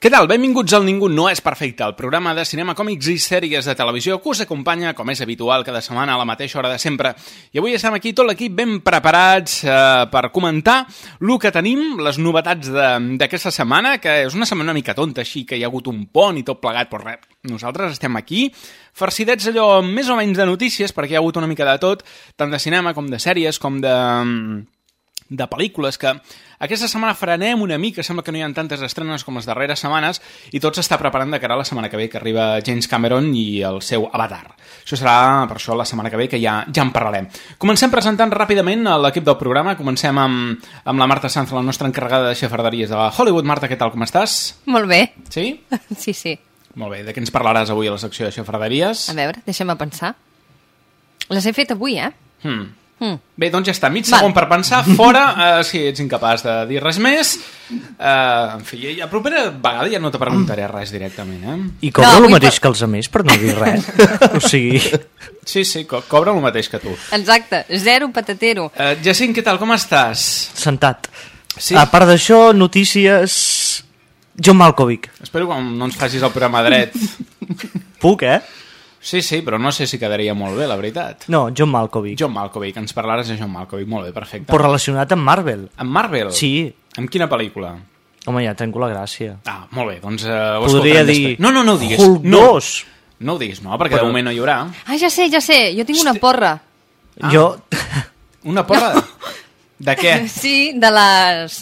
Què tal? Benvinguts al Ningú no és perfecte, el programa de cinema, còmics i sèries de televisió que us acompanya, com és habitual, cada setmana a la mateixa hora de sempre. I avui estem aquí tot l'equip ben preparats eh, per comentar el que tenim, les novetats d'aquesta setmana, que és una setmana una mica tonta, així que hi ha hagut un pont i tot plegat, però res, nosaltres estem aquí, farcidets allò més o menys de notícies, perquè hi ha hagut una mica de tot, tant de cinema com de sèries, com de de pel·lícules que aquesta setmana frenem una mica, sembla que no hi ha tantes estrenes com les darreres setmanes i tot s'està preparant de cara a la setmana que ve que arriba James Cameron i el seu Avatar. Això serà per això la setmana que ve que ja ja en parlarem. Comencem presentant ràpidament l'equip del programa, comencem amb, amb la Marta Sanz, la nostra encarregada de xafarderies de la Hollywood. Marta, què tal, com estàs? Molt bé. Sí? Sí, sí. Molt bé, de què ens parlaràs avui a la secció de xafarderies? A veure, deixa'm pensar. Les he fet avui, eh? Hmm. Mm. Bé, doncs ja està, mig Val. segon per pensar, fora, uh, si ets incapaç de dir res més. Uh, en fi, la propera vegada ja no te preguntaré res directament, eh? I cobra No, el mateix per- que els altres per no dir res. o sigui, Sí, sí, co cobra el mateix que tu. Exacte, zero patatero. Uh, Jacint, què tal, com estàs? sentat. Sí. A part d'això, notícies... John Malkovich. Espero que no ens facis el programa dret. Puc, eh? Sí, sí, però no sé si quedaria molt bé, la veritat. No, John Malkovich. John Malkovich, ens parlaràs de John Malkovich. Molt bé, perfecte. Però relacionat amb Marvel. Amb Marvel? Sí. Amb quina pel·lícula? Home, ja trenco la gràcia. Ah, molt bé, doncs ho Podria dir... després. No, no, no ho diguis. Hulk no. 2. No ho diguis, no, perquè Però- de moment no hi haurà. Ah, ja sé, ja sé, jo tinc una porra. Ah. Jo... Una porra? De què? Sí, de les...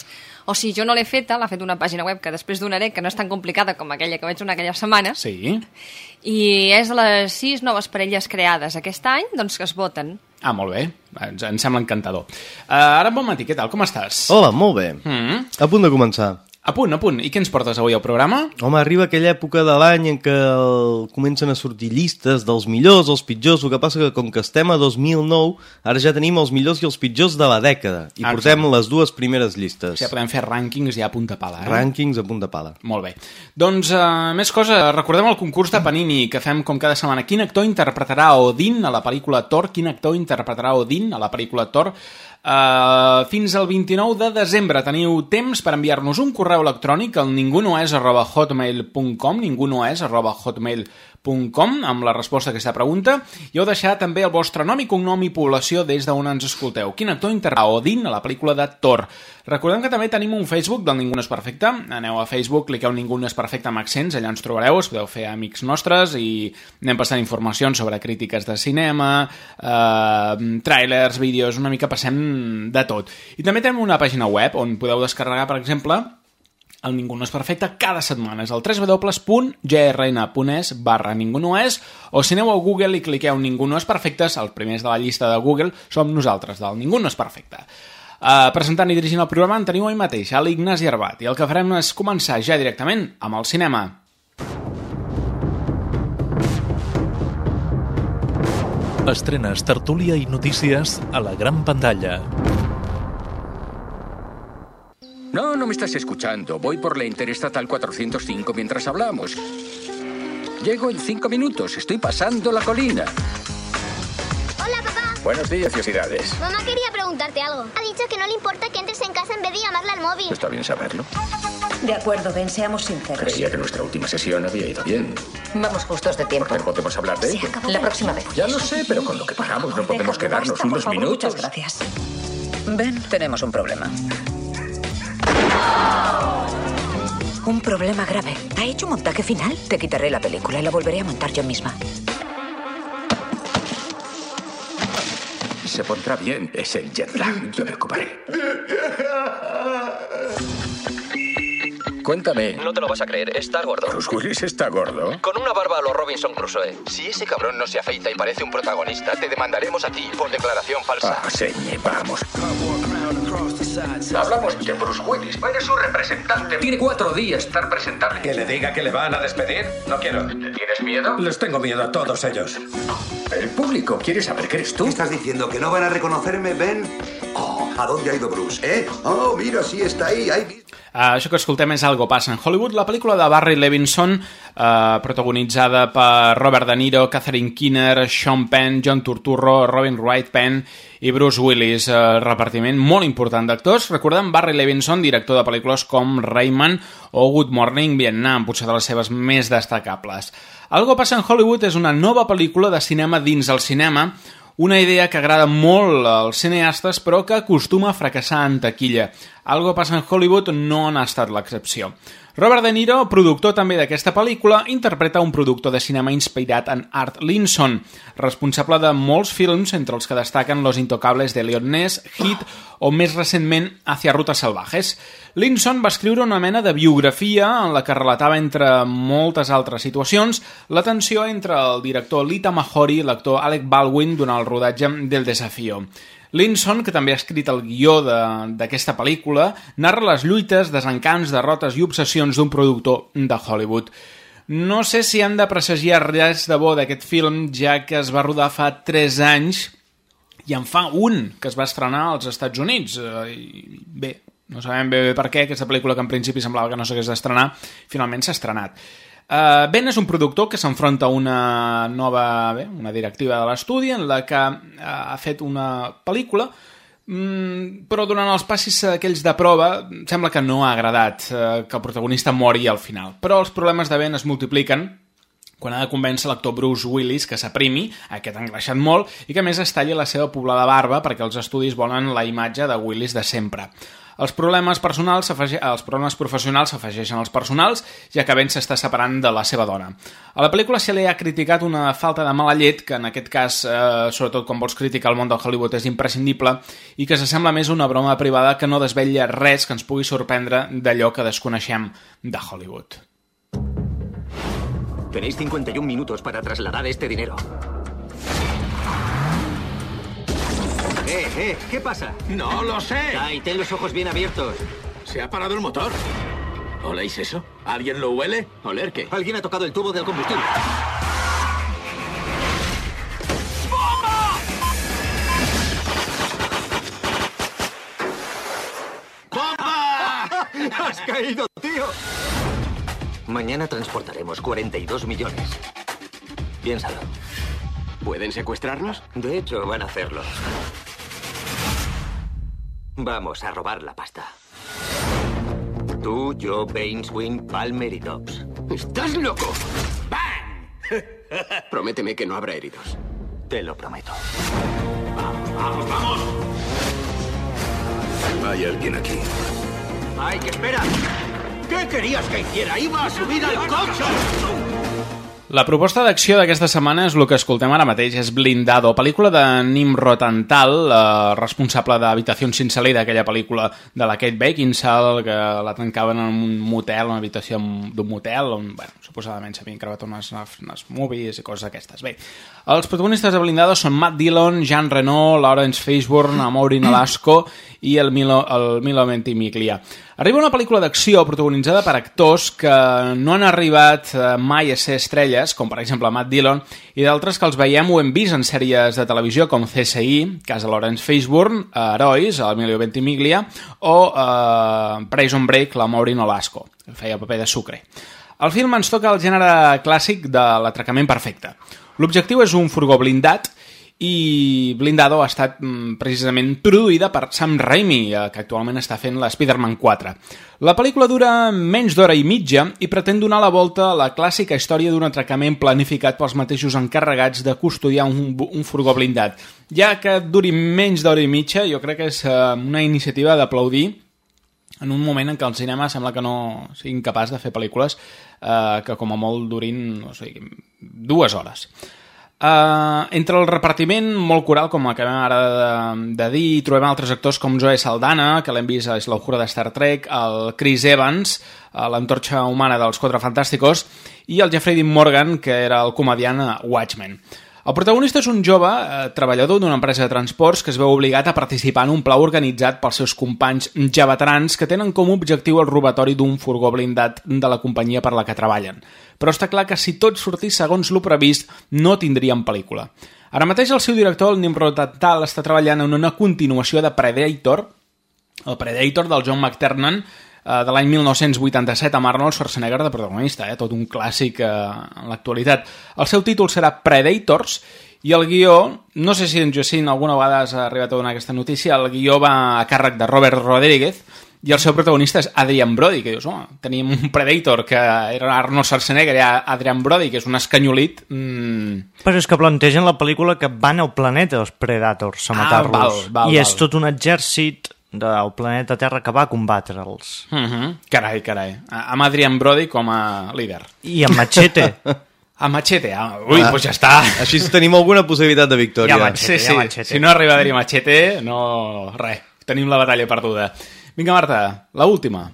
O sigui, jo no l'he feta, l'ha fet una pàgina web que després donaré, que no és tan complicada com aquella que vaig donar aquelles setmanes, Sí. I és de les sis noves parelles creades aquest any, doncs que es voten. Ah, molt bé. Ens, ens sembla encantador. Uh, ara, bon matí, què tal? Com estàs? Hola, molt bé. Mm. A punt de començar. A punt, a punt. I què ens portes avui al programa? Home, arriba aquella època de l'any en què el... comencen a sortir llistes dels millors, els pitjors, el que passa que com que estem a 2009, ara ja tenim els millors i els pitjors de la dècada, i Ah, portem les dues primeres llistes. Ja podem fer rànquings ja a punta pala, eh? Rànquings a punt de pala. Molt bé. Doncs, uh, més cosa, recordem el concurs de Panini que fem com cada setmana. Quin actor interpretarà Odin a la pel·lícula Thor? Quin actor interpretarà Odin a la pel·lícula Thor? Uh, fins al 29 de desembre. Teniu temps per enviar-nos un correu electrònic al ningunoes arroba hotmail.com ningunoes arroba hotmail.com amb la resposta a aquesta pregunta i heu deixar també el vostre nom i cognom i població des d'on ens escolteu. Quin actor interpretarà Odin a la pel·lícula de Thor? Recordem que també tenim un Facebook del Ningú no és perfecte. Aneu a Facebook, cliqueu Ningú no és perfecte amb accents, allà ens trobareu, us podeu fer amics nostres i anem passant informacions sobre crítiques de cinema, eh, trailers, vídeos, una mica passem de tot. I també tenim una pàgina web on podeu descarregar, per exemple, el Ningú no és perfecte cada setmana. És el www.grn.es barra Ningú no és o si aneu a Google i cliqueu Ningú no és perfectes, els primers de la llista de Google som nosaltres, del Ningú no és perfecte. Uh, presentant i dirigint el programa en teniu ahir mateix, a l'Ignasi Arbat, i el que farem és començar ja directament amb el cinema. Estrenes, tertúlia i notícies a la gran pantalla. No, no me estás escuchando. Voy por la Interestatal 405 mientras hablamos. Llego en cinco minutos. Estoy pasando la colina. Hola, papá. Buenos días, Ciosidades. Mamá quería preguntarte algo. Ha dicho que no le importa que entres en casa en vez de llamarla al móvil. Está bien saberlo. De acuerdo, Ben, seamos sinceros. Creía que nuestra última sesión había ido bien. Vamos justos de tiempo. ¿Por qué podemos hablar de ello? La próxima vez. Ya lo sé, pero con lo que pagamos no podemos quedarnos unos favor, minutos. Muchas gracias. Ben, tenemos un problema. Un problema grave. ¿Ha hecho montaje final? Te quitaré la película y la volveré a montar yo misma. Se pondrá bien. Es el jet lag. Yo me ocuparé. Cuéntame. No te lo vas a creer, está gordo. ¿Bruce Willis está gordo? Con una barba a los Robinson Crusoe. Si ese cabrón no se afeita y parece un protagonista, te demandaremos a ti por declaración falsa. Ah, señe, vamos. Hablamos de Bruce Willis. Eres su representante. Tiene cuatro días estar presentable. ¿Que le diga que le van a despedir? No quiero. ¿Tienes miedo? Les tengo miedo a todos ellos. El público quiere saber que eres tú. ¿Qué estás diciendo? ¿Que no van a reconocerme, Ben? Oh, ¿a dónde ha ido Bruce, eh? Oh, mira, sí está ahí. ahí... Uh, això que escoltem és Algo passa en Hollywood, la pel·lícula de Barry Levinson, uh, protagonitzada per Robert De Niro, Catherine Keener, Sean Penn, John Turturro, Robin Wright Penn i Bruce Willis, uh, repartiment molt important d'actors. Recordem Barry Levinson, director de pel·lícules com Rayman o Good Morning Vietnam, potser de les seves més destacables. Algo passa en Hollywood és una nova pel·lícula de cinema dins el cinema, una idea que agrada molt als cineastes però que acostuma a fracassar en taquilla. Algo passa en Hollywood no n'ha estat l'excepció. Robert De Niro, productor també d'aquesta pel·lícula, interpreta un productor de cinema inspirat en Art Linson, responsable de molts films, entre els que destaquen Los Intocables de Leon Ness, Hit o més recentment Hacia Rutas Salvajes. Linson va escriure una mena de biografia en la que relatava, entre moltes altres situacions, la tensió entre el director Lita Mahori i l'actor Alec Baldwin durant el rodatge del Desafío. Linson, que també ha escrit el guió d'aquesta pel·lícula, narra les lluites, desencants, derrotes i obsessions d'un productor de Hollywood. No sé si han de presagiar res de bo d'aquest film, ja que es va rodar fa 3 anys i en fa un que es va estrenar als Estats Units. I bé, no sabem bé, bé per què, aquesta pel·lícula que en principi semblava que no s'hagués d'estrenar, finalment s'ha estrenat. Uh, ben és un productor que s'enfronta a una nova, bé, una directiva de l'estudi en la que uh, ha fet una pel·lícula mm, però durant els passis aquells de prova sembla que no ha agradat uh, que el protagonista mori al final. Però els problemes de Ben es multipliquen quan ha de convèncer l'actor Bruce Willis que s'aprimi, aquest ha engreixat molt, i que més es talli la seva poblada barba perquè els estudis volen la imatge de Willis de sempre. Els problemes personals els problemes professionals s'afegeixen als personals, ja que Ben s'està separant de la seva dona. A la pel·lícula se li ha criticat una falta de mala llet, que en aquest cas, eh, sobretot quan vols criticar el món del Hollywood, és imprescindible, i que s'assembla més una broma privada que no desvetlla res que ens pugui sorprendre d'allò que desconeixem de Hollywood. Tenéis 51 minutos para trasladar este dinero. Eh, eh, ¿qué pasa? No lo sé. Ay, ten los ojos bien abiertos. Se ha parado el motor. ¿Oléis eso? ¿Alguien lo huele? ¿Oler qué? Alguien ha tocado el tubo del combustible. ¡Bomba! ¡Has caído, tío! Mañana transportaremos 42 millones. Piénsalo. ¿Pueden secuestrarnos? De hecho, van a hacerlo. Vamos a robar la pasta. Tú, yo, Baines, Wynn, Palmer y Dobbs. ¡Estás loco! ¡Bang! Prométeme que no habrá heridos. Te lo prometo. ¡Vamos, vamos, vamos! Hay alguien aquí. ¡Ay, que espera! ¿Qué querías que hiciera? ¡Iba a subir al coche! La proposta d'acció d'aquesta setmana és el que escoltem ara mateix, és Blindado, pel·lícula de Nimrod Antal, eh, responsable d'Habitació sin salida, aquella pel·lícula de la Kate Beckinsale, que la tancaven en un motel, una habitació d'un motel, on, bueno, suposadament s'havien gravat unes, unes movies i coses d'aquestes. Bé, els protagonistes de Blindado són Matt Dillon, Jean Reno, Lawrence Fishburne, Amaury Nolasco i el Milo, el Milo Ventimiglia. Arriba una pel·lícula d'acció protagonitzada per actors que no han arribat eh, mai a ser estrelles, com per exemple Matt Dillon, i d'altres que els veiem o hem vist en sèries de televisió com CSI, Casa Lawrence Fishburne, eh, Herois, Emilio Ventimiglia, o eh, Prison Break, la Maureen Olasco, que feia paper de sucre. El film ens toca el gènere clàssic de l'atracament perfecte. L'objectiu és un furgó blindat i Blindado ha estat mm, precisament produïda per Sam Raimi, eh, que actualment està fent la Spider-Man 4. La pel·lícula dura menys d'hora i mitja i pretén donar la volta a la clàssica història d'un atracament planificat pels mateixos encarregats de custodiar un, un furgó blindat. Ja que duri menys d'hora i mitja, jo crec que és eh, una iniciativa d'aplaudir en un moment en què el cinema sembla que no sigui incapaç de fer pel·lícules eh, que com a molt durin o sigui, dues hores. Uh, entre el repartiment molt coral, com acabem ara de, de dir, trobem altres actors com Zoe Saldana, que l'hem vist a la Locura de Star Trek, el Chris Evans, a l'antorxa humana dels Quatre Fantàsticos, i el Jeffrey Dean Morgan, que era el comediant a Watchmen. El protagonista és un jove eh, treballador d'una empresa de transports que es veu obligat a participar en un pla organitzat pels seus companys ja veterans que tenen com a objectiu el robatori d'un furgó blindat de la companyia per la que treballen. Però està clar que si tot sortís segons lo previst, no tindríem pel·lícula. Ara mateix el seu director, el Nimrod Tal, està treballant en una continuació de Predator, el Predator del John McTernan, de l'any 1987 amb Arnold Schwarzenegger de protagonista, eh? tot un clàssic eh, en l'actualitat. El seu títol serà Predators i el guió, no sé si en Jacint alguna vegada has arribat a donar aquesta notícia, el guió va a càrrec de Robert Rodríguez i el seu protagonista és Adrian Brody, que dius, home, teníem un Predator que era Arnold Schwarzenegger i Adrian Brody, que és un escanyolit... Mm... Però és que plantegen la pel·lícula que van al planeta els Predators a Ah, matar-los. val, val, I és tot un exèrcit del planeta Terra que va a combatre'ls. Uh -huh. Carai, carai. Amb Adrian Brody com a líder. I amb Machete. A Machete, ah, ui, Ah, doncs ja està. Així tenim alguna possibilitat de victòria. Ja Machete, sí, ja sí. Machete. Si no arriba a Machete, no... Res, tenim la batalla perduda. Vinga, Marta, la última.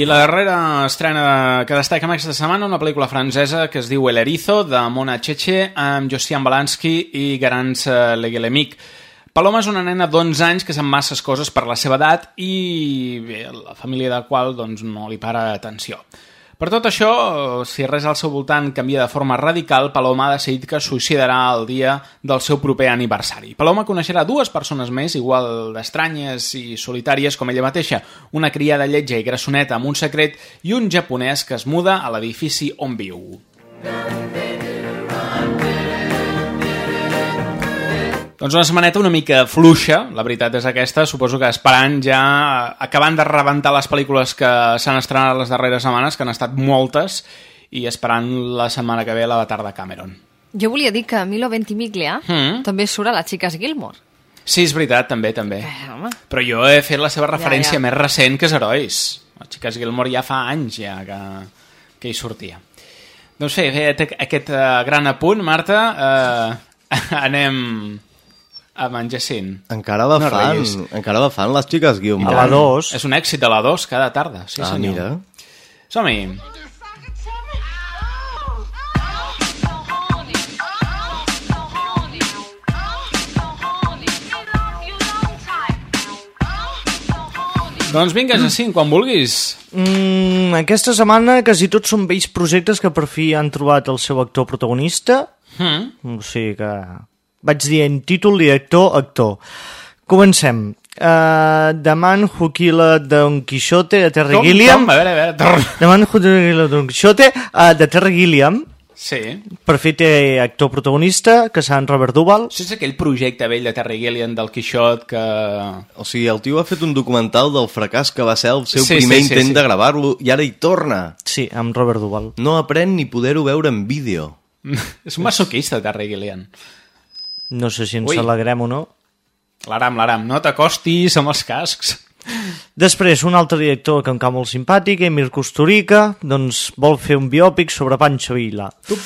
I la darrera estrena que destaca aquesta setmana, una pel·lícula francesa que es diu El Erizo, de Mona Cheche, amb Josiane Balanski i Garance Leguelemic. Paloma és una nena d'11 anys que sap masses coses per la seva edat i bé, la família de la qual doncs, no li para atenció. Per tot això, si res al seu voltant canvia de forma radical, Paloma ha decidit que suïcidarà el dia del seu proper aniversari. Paloma coneixerà dues persones més, igual d'estranyes i solitàries com ella mateixa, una criada lletja i grassoneta amb un secret i un japonès que es muda a l'edifici on viu. Doncs una setmaneta una mica fluixa, la veritat és aquesta, suposo que esperant ja, acabant de rebentar les pel·lícules que s'han estrenat les darreres setmanes, que han estat moltes, i esperant la setmana que ve l'Avatar de Cameron. Jo volia dir que Milo Ventimiglia Mm. també surt a les xiques Gilmore. Sí, és veritat, també, també. Eh, home. Però jo he fet la seva referència ja. més recent, que és Herois. Les xiques Gilmore ja fa anys ja que, que hi sortia. Doncs bé, fet aquest uh, gran apunt, Marta, uh, anem amb en Jacint. Encara la No fan, encara la fan les xiques Gilmore. A la 2. És un èxit de la 2 cada tarda, sí ah, senyor. mira. Som-hi. Doncs vinga, Jacint, quan vulguis. Mm, aquesta setmana quasi tots són vells projectes que per fi han trobat el seu actor protagonista. Mm. O sigui que... Vaig dir en títol, director, actor. Comencem. Uh, The Man Who Killed Don Quixote de Terry Com, Gilliam. com? A veure, a veure. Torn. The Man Who Killed Don Quixote uh, de Terry Gilliam. Sí. Per fi té actor protagonista, que serà en Robert Duvall. Això és aquell projecte vell de Terry Gilliam del Quixot que... O sigui, el tio ha fet un documental del fracàs que va ser el seu Sí, primer sí, sí, intent sí. de gravar-lo i ara hi torna. Sí, amb Robert Duvall. No aprèn ni poder-ho veure en vídeo. és un masoquista, Terry Gilliam. No sé si ens Ui. alegrem o no. L'aram, l'aram, no t'acostis amb els cascs. Després, un altre director que em cau molt simpàtic, Emir Kusturica, doncs vol fer un biòpic sobre Pancho Villa. Tu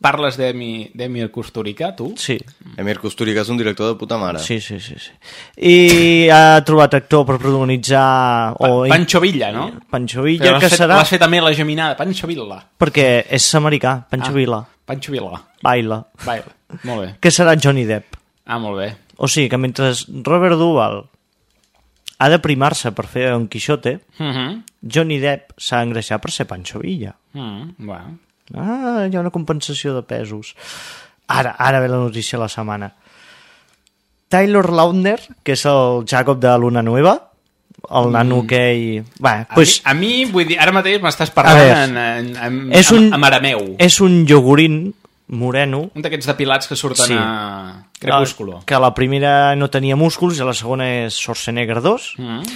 parles d'Emi- d'Emir Kusturica, tu? Sí. Emir Kusturica és un director de puta mare. Sí, sí, sí, sí. I ha trobat actor per protagonitzar... Pa o- Pancho Villa, no? Pancho Villa, que fet, serà... L'has fet també la geminada, Pancho Villa. Perquè és americà, Pancho Ah. Villa. Pancho Villa. Baila. Baila. Molt bé. Que serà Johnny Depp. Ah, molt bé. O sigui que mentre Robert Duvall ha de primar-se per fer Don Quixote, Mm -hmm. Johnny Depp s'ha d'engreixar per ser Pancho Villa. mm, bueno. Ah, hi ha una compensació de pesos. Ara, ara ve la notícia de la setmana. Taylor Lautner, que és el Jacob de Luna Nueva, el nano que... Hi... Va, A, pues, mi, a mi, vull dir, ara mateix m'estàs A parlant veure, en, en, en, és un, en arameu. és un iogurín moreno. Un d'aquests depilats que surten Sí. a Crepúsculo. Que la primera no tenia músculs i la segona és Schwarzenegger 2. Mm.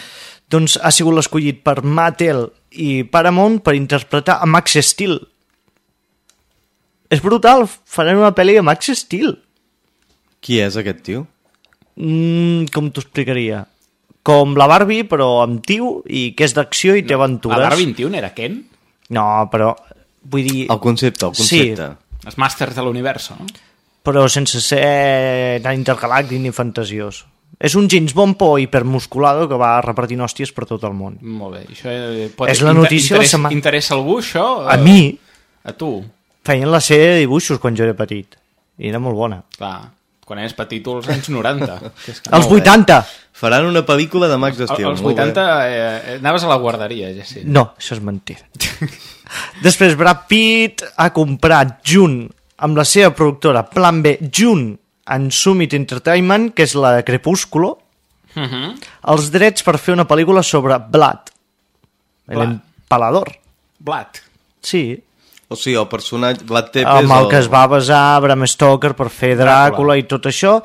Doncs ha sigut l'escollit per Mattel i Paramount per interpretar a Max Steel. És brutal, faran una pel·li de Max Steel. Qui és aquest tio? Mm, com t'ho explicaria? Com la Barbie, però amb tio, i que és d'acció i té aventures. La Barbie 21 era Ken? No, però vull dir... El concepte, el concepte. Sí, Els màsters de l'univers, no? però sense ser tan intergalàctic ni fantasiós. És un James Bond por hipermusculado que va repartint hòsties per tot el món. Molt bé. Això eh, pot... És la notícia de la interessa, setmana. Interessa algú, això? A mi A tu? Feien la sèrie de dibuixos quan jo era petit. I era molt bona. Clar, quan eres petit, tu als anys 90. Que és que Els molt bé. 80! Faran una pel·lícula de Max El- Steel. Bé. 80 eh, anaves a la guarderia, ja sí. No, això és mentida. Després Brad Pitt ha comprat junt amb la seva productora Plan B, junt en Summit Entertainment, que és la de Crepúsculo, Uh -huh. els drets per fer una pel·lícula sobre Blood. Blood. L'empalador. Blat. Sí, O sigui, el personatge... Vlad Tepes... amb el que es va basar Bram Stoker per fer Dràcula i tot això.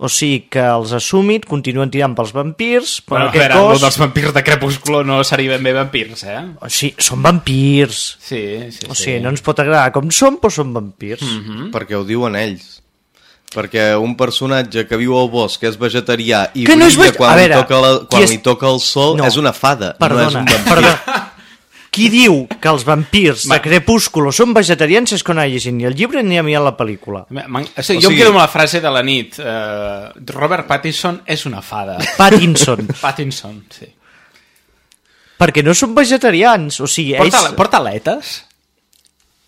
O sigui que els Assumit continuen tirant pels vampirs, però Bueno, aquest veure, cos... dels vampirs de Crepúsculo no seria ben bé vampirs, eh? O sigui, són vampirs. Sí, sí, O sí. sigui, no ens pot agradar com són, però són vampirs. Mhm. Perquè ho diuen ells. Perquè un personatge que viu al bosc, que és vegetarià i Que no és brilla veg- quan, A li, veure, toca la, quan és- li toca el sol No. és una fada, Perdona, no és un vampir. perdona. Qui diu que els vampirs de Crepúsculo són vegetarians és que no llegit ni el llibre ni ha mirat la pel·lícula. Man, o sigui, O jo sigui- em quedo amb la frase de la nit. Uh, Robert Pattinson és una fada. Pattinson. Pattinson, sí. Perquè no són vegetarians, o sigui, Porta, ells... porta aletes?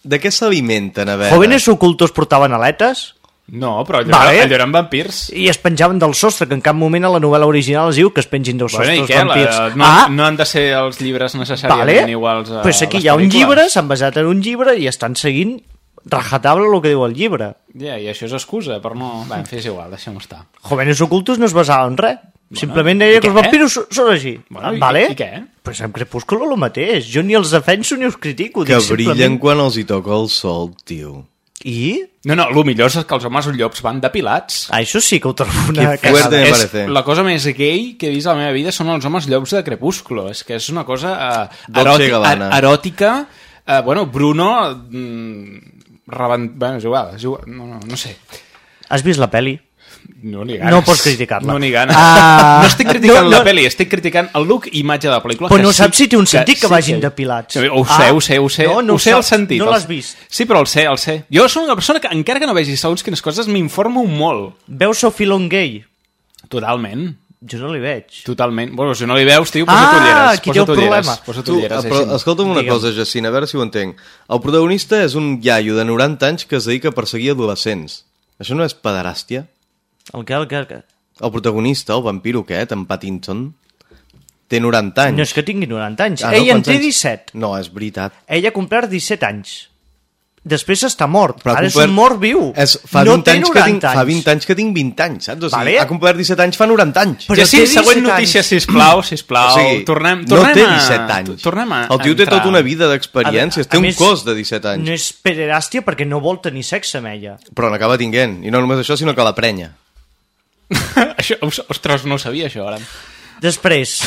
De què s'alimenten, a veure? Jóvenes ocultos portaven aletes No, però allò, Vale. allò eren vampirs. i es penjaven del sostre, que en cap moment a la novel·la original es diu que es pengin del Bueno, sostre i els què? vampirs. La, no, ah, no han de ser els llibres necessàriament vale. iguals a pues aquí hi ha un llibre, s'han basat en un llibre i estan seguint rajatable el que diu el llibre. Ja, i això és excusa per no... Va, en fi, és igual, deixem-ho estar. Jóvenes ocultos no es basava en res. Simplement i deia que els vampiros són així. Bueno, i- vale? i què? Pues en Crepúsculo el mateix. Jo ni els defenso ni els critico. Que brillen simplement- quan els hi toca el sol, tio. I? No, no, el millor és que els homes llops van depilats. Ah, això sí que ho trobo una cagada. me és la cosa més gay que he vist a la meva vida són els homes llops de Crepúsculo. És que és una cosa uh, Dolce Gabbana. eròtica. Uh, bueno, Bruno... Mm, rebent... Bueno, és igual, és igual. No, no, no sé. Has vist la peli? No n'hi ganes. No pots criticar-la. No n'hi ganes. Ah, no estic criticant no, la no. pel·li, estic criticant el look i imatge de la pel·lícula. Però que no saps si té un sentit que sí vagin depilats. Sí, Ho sé, Ah, ho sé, ho sé. no, no ho sé ho el saps, sentit. no el- l'has vist. Sí, però el sé, el sé. Jo soc una persona que, encara que no vegi segons quines coses, m'informo molt. Veus Sophie Longay? Totalment. Jo no li veig. Totalment. Bueno, si no li veus, tio, posa Ah, ulleres. aquí posa té el ulleres, problema. Posa Tu, ulleres, però, així. escolta'm una Digue'm. cosa, Jacint, a veure si ho entenc. El protagonista és un iaio de 90 anys que es dedica a perseguir adolescents. Això no és pederàstia? El que, el que, el que... El protagonista, el vampiro aquest, en Pattinson, té 90 anys. No és que tingui 90 anys. Ah, no? Ell en té anys? 17. No, és veritat. Ell ha complert 17 anys. Després està mort. Però Ara és complert- un mort viu. És, fa, no 20 té anys que 90 tinc, fa 20 anys que tinc 20 anys, saps? O sigui, Vale. ha complert 17 anys fa 90 anys. Però ja sí, té següent 17 notícia, anys. sisplau, sisplau. o sigui, tornem, no tornem té a- 17 anys. Tornem a El tio té entrar. tota una vida d'experiències, A té un més, cos de 17 anys. No és pederàstia perquè no vol tenir sexe amb ella. Però n'acaba tinguent. I no només això, sinó que la prenya. això, ostres, no ho sabia, això, ara. Després...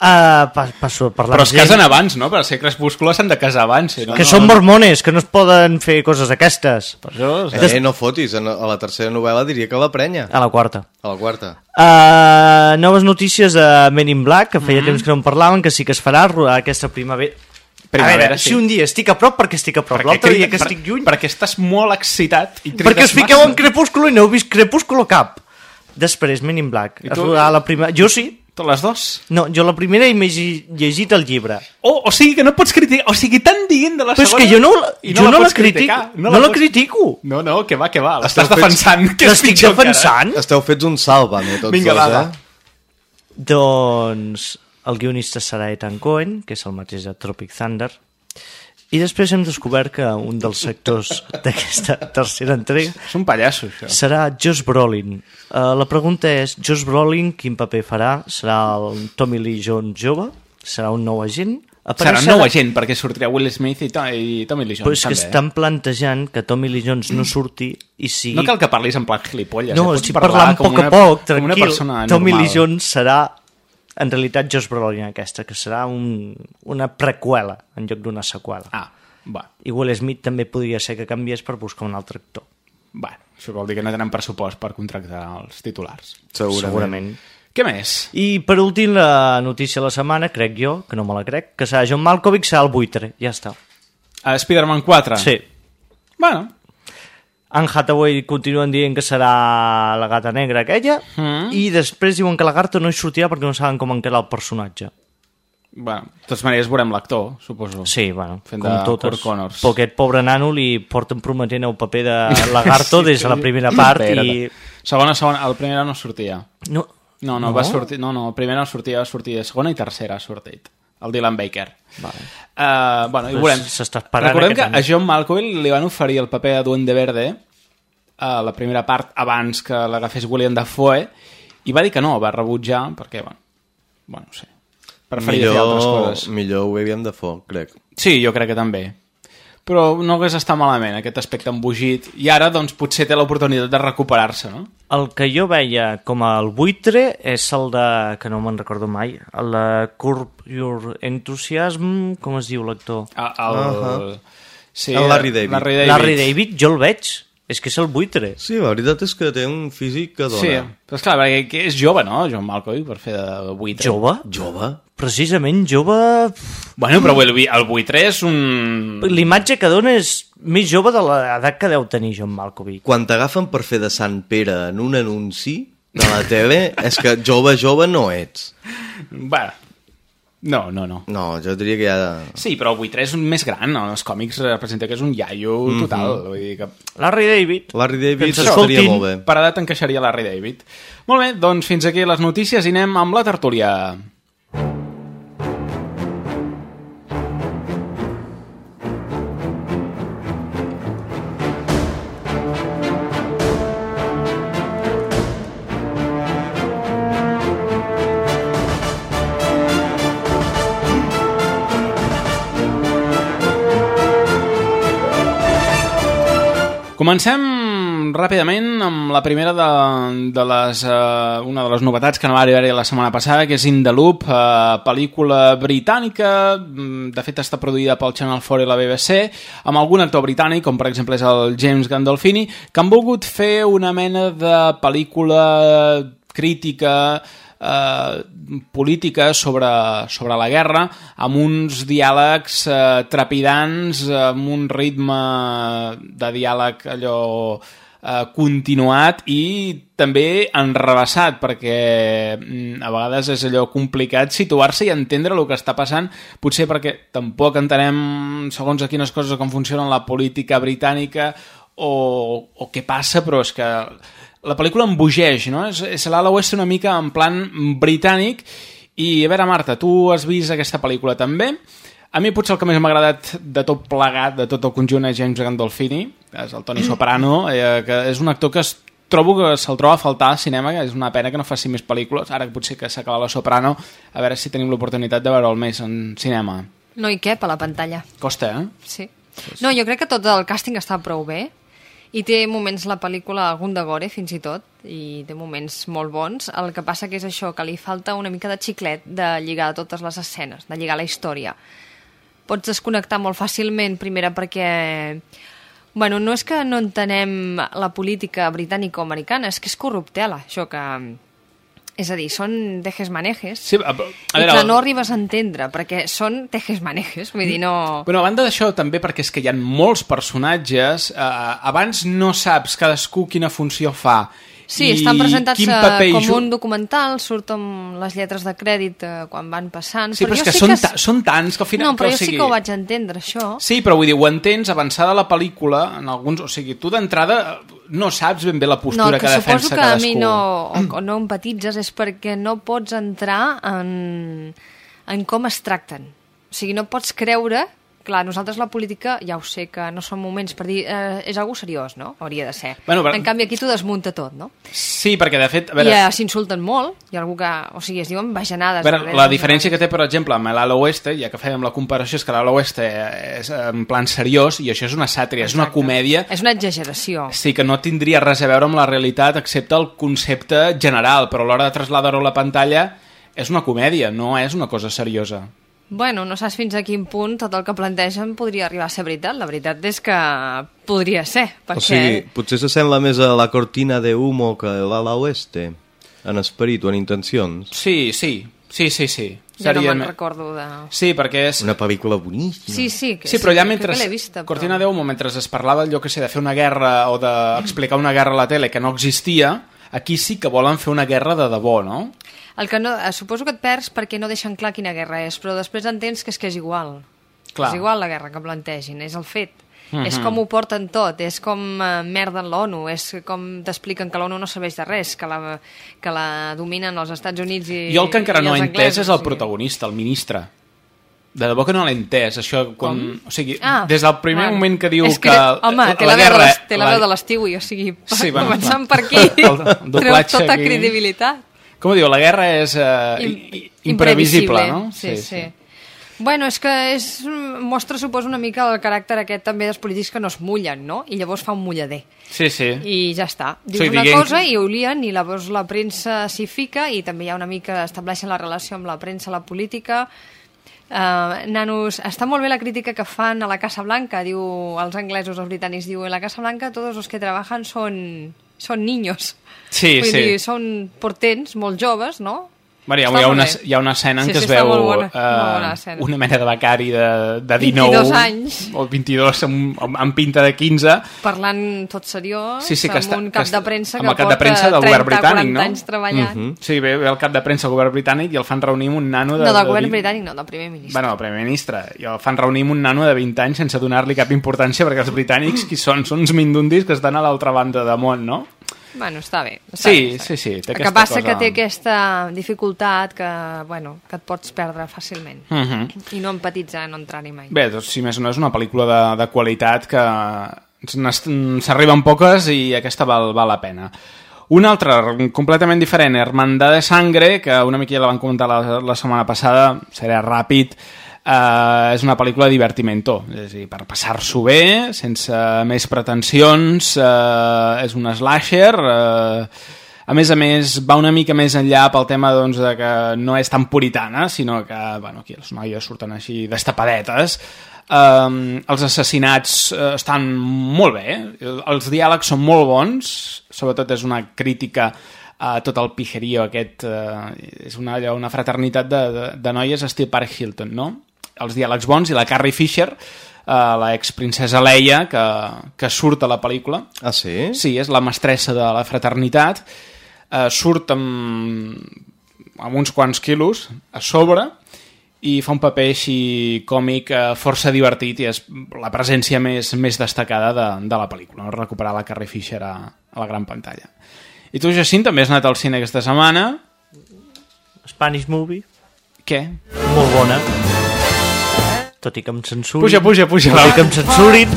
Uh, pa, passo a parlar Però es gent casen abans, no? Per ser crepúsculo s'han de casar abans. Si no, Que no, són mormones, que no es poden fer coses d'aquestes. Per això... Eh, no fotis, a la tercera novel·la diria que la prenya. A la quarta. A la quarta. Uh, noves notícies de Men in Black, que feia temps que no en parlaven, que sí que es farà aquesta primavera. Primavera, a veure, sí. si un dia estic a prop, perquè estic a prop. L'altre dia que per, estic lluny, Perquè estàs molt excitat i perquè us crides fiqueu massa. en Crepúsculo i no heu vist Crepúsculo cap. Després, Men in Black. I Es tu- rodarà la primera... Jo sí. Tu les dos? No, jo la primera he llegit, llegit el llibre. Oh, o sigui que no pots criticar... O sigui, tan dient de la Però és segona... que jo no, la- i jo no, la critico. criticar, No, la pots- critico. No, no, que va, que va. L'estàs defensant. L'estic encara. defensant. Esteu fets un sàlvame, tots Vinga, dos, va, va. eh? Doncs el guionista serà Ethan Cohen, que és el mateix de Tropic Thunder. I després hem descobert que un dels sectors d'aquesta tercera entrega És un pallasso, això. serà Josh Brolin. Uh, la pregunta és, Josh Brolin quin paper farà? Serà el Tommy Lee Jones jove? Serà un nou agent? Serà Apareixerà- nou agent, perquè sortirà Will Smith i, To i Tommy Lee Jones, Però és que també. estan plantejant que Tommy Lee Jones no surti i sigui... No cal que parlis en plan gilipolles. No, eh? Estic parlant poc a poc, tranquil. Tommy normal. Lee Jones serà en realitat Josh Brolin aquesta, que serà un, una preqüela en lloc d'una seqüela. Ah, va. I Will Smith també podria ser que canviés per buscar un altre actor. Bueno, això vol dir que no tenen pressupost per contractar els titulars. Segurament. Què més? I per últim, la notícia de la setmana, crec jo, que no me la crec, que serà John Malkovich serà el buitre. Ja està. A Spider-Man 4? Sí. Bueno. Anne Hathaway continuen dient que serà la gata negra aquella Mm. i després diuen que la Lagarto no hi sortirà perquè no saben com encarar el personatge. Bueno, de totes maneres veurem l'actor, suposo. Sí, bueno, Fent com totes. Connors. Però aquest pobre nano li porten prometent el paper de Lagarto des de la primera part i... Espera't. Segona, segona, el primer no sortia. No. No, no, No? va sortir, no, no, el primer no sortia, va sortir de segona i tercera ha sortit. El Dylan Baker. Vale. Uh, bueno, i Pues veurem. s'està esperant Recordem que any. a John Malkovich li van oferir el paper de Duende Verde a la primera part abans que l'agafés William Dafoe i va dir que no, va rebutjar perquè, bueno, bueno no sé, preferia fer altres coses. millor William Dafoe, crec. Sí, jo crec que també. Però no hagués estat malament, aquest aspecte embogit. I ara, doncs, potser té l'oportunitat de recuperar-se, no? El que jo veia com el buitre és el de... que no me'n recordo mai, el de Curb Your Enthusiasm, com es diu l'actor? El, el, Ahà. sí, El Larry David. Larry David. Larry David, jo el veig. És que és el buitre. Sí, la veritat és que té un físic que dona. Sí, però esclar, perquè que és jove, no, John Malkovich, per fer de buitre. Jove? Jove? Precisament jove... Bueno, però el, el buitre és un... L'imatge que dona és més jove de l'edat que deu tenir John Malkovich. Quan t'agafen per fer de Sant Pere en un anunci de la tele, és que jove, jove no ets. Bueno, no, no, no. No, jo diria que ja... Sí, però el buitre és un més gran, no? Els còmics representa que és un iaio Mhm. total. Vull dir que... Larry David. Larry David Que ens estaria escoltin. molt bé. Per edat encaixaria Larry David. Molt bé, doncs fins aquí les notícies i anem amb la tertúlia. Comencem ràpidament amb la primera de, de les, uh, una de les novetats que no va arribar la setmana passada, que és In the Loop, uh, pel·lícula britànica, mm, de fet està produïda pel Channel 4 i la BBC, amb algun actor britànic, com per exemple és el James Gandolfini, que han volgut fer una mena de pel·lícula crítica política sobre, sobre la guerra amb uns diàlegs eh, trepidants, amb un ritme de diàleg allò eh, continuat i també enrevessat perquè mm, a vegades és allò complicat situar-se i entendre el que està passant potser perquè tampoc entenem segons a quines coses com funciona la política britànica o, o què passa però és que la pel·lícula embogeix, no? És, és l'ala oest una mica en plan britànic i a veure, Marta, tu has vist aquesta pel·lícula també? A mi potser el que més m'ha agradat de tot plegat, de tot el conjunt, és James Gandolfini, és el Tony Soprano, eh, que és un actor que es trobo que se'l troba a faltar al cinema, que és una pena que no faci més pel·lícules, ara que potser que s'acaba la Soprano, a veure si tenim l'oportunitat de veure'l més en cinema. No hi cap a la pantalla. Costa, eh? Sí. No, jo crec que tot el càsting està prou bé i té moments la pel·lícula, algun de gore fins i tot, i té moments molt bons. El que passa que és això, que li falta una mica de xiclet de lligar totes les escenes, de lligar la història. Pots desconnectar molt fàcilment, primera perquè... Bueno, no és que no entenem la política britànica o americana, és que és corruptela, això que... És a dir, són tejes-manejes Sí, a, a, i que no arribes a entendre, perquè són tejes-manejes, vull dir, no... Bueno, a banda d'això, també perquè és que hi ha molts personatges, eh, abans no saps cadascú quina funció fa. Sí, i estan presentats quin eh, paper com un documental, surt amb les lletres de crèdit eh, quan van passant. Sí, però, és jo que, sí són, que... són tants que al final... No, però que, jo sí que ho vaig entendre, això. Sí, però vull dir, ho entens avançada la pel·lícula, en alguns... O sigui, tu d'entrada eh, no saps ben bé la No, postura el que, que suposo defensa que a cadascú. mi no, o no empatitzes és perquè no pots entrar en, en com es tracten. O sigui, no pots creure clar, nosaltres la política ja ho sé que no són moments per dir eh, és algú seriós, no? Hauria de ser. Bueno, però- En canvi aquí t'ho desmunta tot, no? Sí, perquè de fet... A I veure, eh, s'insulten molt, hi ha algú que... O sigui, es diuen bajanades. A veure, a la diferència que té, per exemple, amb l'Ala Oeste, ja que fèiem la comparació, és que l'Ala Oeste és en plan seriós i això és una sàtira, és una comèdia És una exageració. Sí, que no tindria res a veure amb la realitat excepte el concepte general, però a l'hora de traslladar-ho a la pantalla és una comèdia, no és una cosa seriosa. Bueno, no saps fins a quin punt tot el que plantegen podria arribar a ser veritat. La veritat és que podria ser, perquè... O sigui, potser s'assembla més a la cortina de humo que l'ala oeste, en esperit o en intencions. Sí, sí, sí, sí, sí. Jo no Seria me'n me- recordo de... Sí, perquè és... Una pel·lícula boníssima. Sí, sí, que, Sí, però allà crec mentre... que l'he vista. Però... Cortina d'Humo, mentre es parlava, jo que sé, de fer una guerra o d'explicar una guerra a la tele que no existia, aquí sí que volen fer una guerra de debò, no? El que no, eh, suposo que et perds perquè no deixen clar quina guerra és, però després entens que és que és igual. Clar. És igual la guerra que plantegin, és el fet. Mhm. És com ho porten tot, és com eh, merden l'ONU, és com t'expliquen que l'ONU no serveix de res, que la, que la dominen els Estats Units i Jo el que encara no he entès és el protagonista, el ministre. De debò que no l'he entès, això... Quan, o sigui, Ah, des del primer bueno. moment que diu és que... Home, té la, de l'es- té la veu de l'estiu, i o sigui, Sí, bueno, començant clar. per aquí, El- el treu tota aquí. credibilitat. Com ho diu? La guerra és uh, Im- imprevisible, no? Sí, sí. sí. Bueno, és que és, mostra, suposo, una mica el caràcter aquest també dels polítics que no es mullen, no? I llavors fa un mullader. Sí, sí. I ja està. Dius Sí, una dient- cosa i ho lien i llavors la premsa s'hi fica i també hi ha una mica, estableixen la relació amb la premsa, la política... Uh, nanos, està molt bé la crítica que fan a la Casa Blanca, diu els anglesos, els britànics, diu, en la Casa Blanca todos los que trabajan son, son niños. Sí, Vull sí. dir, són portents, molt joves, no? Bueno, hi, ha, una, hi ha una escena en Sí, què sí, es veu bona, escena. una mena de becari de, de 19 22 anys. o 22 amb, amb, amb pinta de 15 Parlant tot seriós, Sí, sí, que amb està- un cap de premsa que cap de porta premsa del 30, govern britànic, 40 no? anys treballant. Mhm. Sí, ve, ve el cap de premsa del govern britànic i el fan reunir amb un nano de... No, del de govern vint- britànic, no, del primer ministre. Bueno, el primer ministre. I el fan reunir amb un nano de 20 anys sense donar-li cap importància perquè els britànics qui són? Són uns mindundis que estan a l'altra banda de món, no? Bueno, està bé. Està Sí, bé, està sí, sí. El que passa cosa... que té aquesta dificultat que, bueno, que et pots perdre fàcilment. Mhm. I no empatitzar, no entrar-hi mai. Bé, doncs, si més no és una pel·lícula de, de qualitat que s'arriben poques i aquesta val, val la pena. Una altra, completament diferent, Hermandad de Sangre, que una mica ja la van comentar la, la setmana passada, serà ràpid, eh, és una pel·lícula de divertimento, és a dir, per passar-s'ho bé, sense més pretensions, eh, és un slasher, eh, a més a més va una mica més enllà pel tema doncs, de que no és tan puritana, sinó que bueno, aquí els noies surten així destapadetes, Um, els assassinats uh, estan molt bé, els diàlegs són molt bons, sobretot és una crítica a tot el pijerío aquest, uh, és una, allò, una fraternitat de, de, de noies estil Paris Hilton, no? Els diàlegs bons i la Carrie Fisher, uh, la ex-princesa Leia, que, que surt a la pel·lícula. Ah, sí? Sí, és la mestressa de la fraternitat, uh, surt amb, amb uns quants quilos a sobre i fa un paper així còmic eh, força divertit i és la presència més, més destacada de, de la pel·lícula, no? recuperar la Carrie Fisher a, a la gran pantalla. I tu, Jacint, també has anat al cine aquesta setmana. Spanish Movie. Què? Molt bona. Tot i que em censurin. Puja, puja, puja. Tot i que em censurin.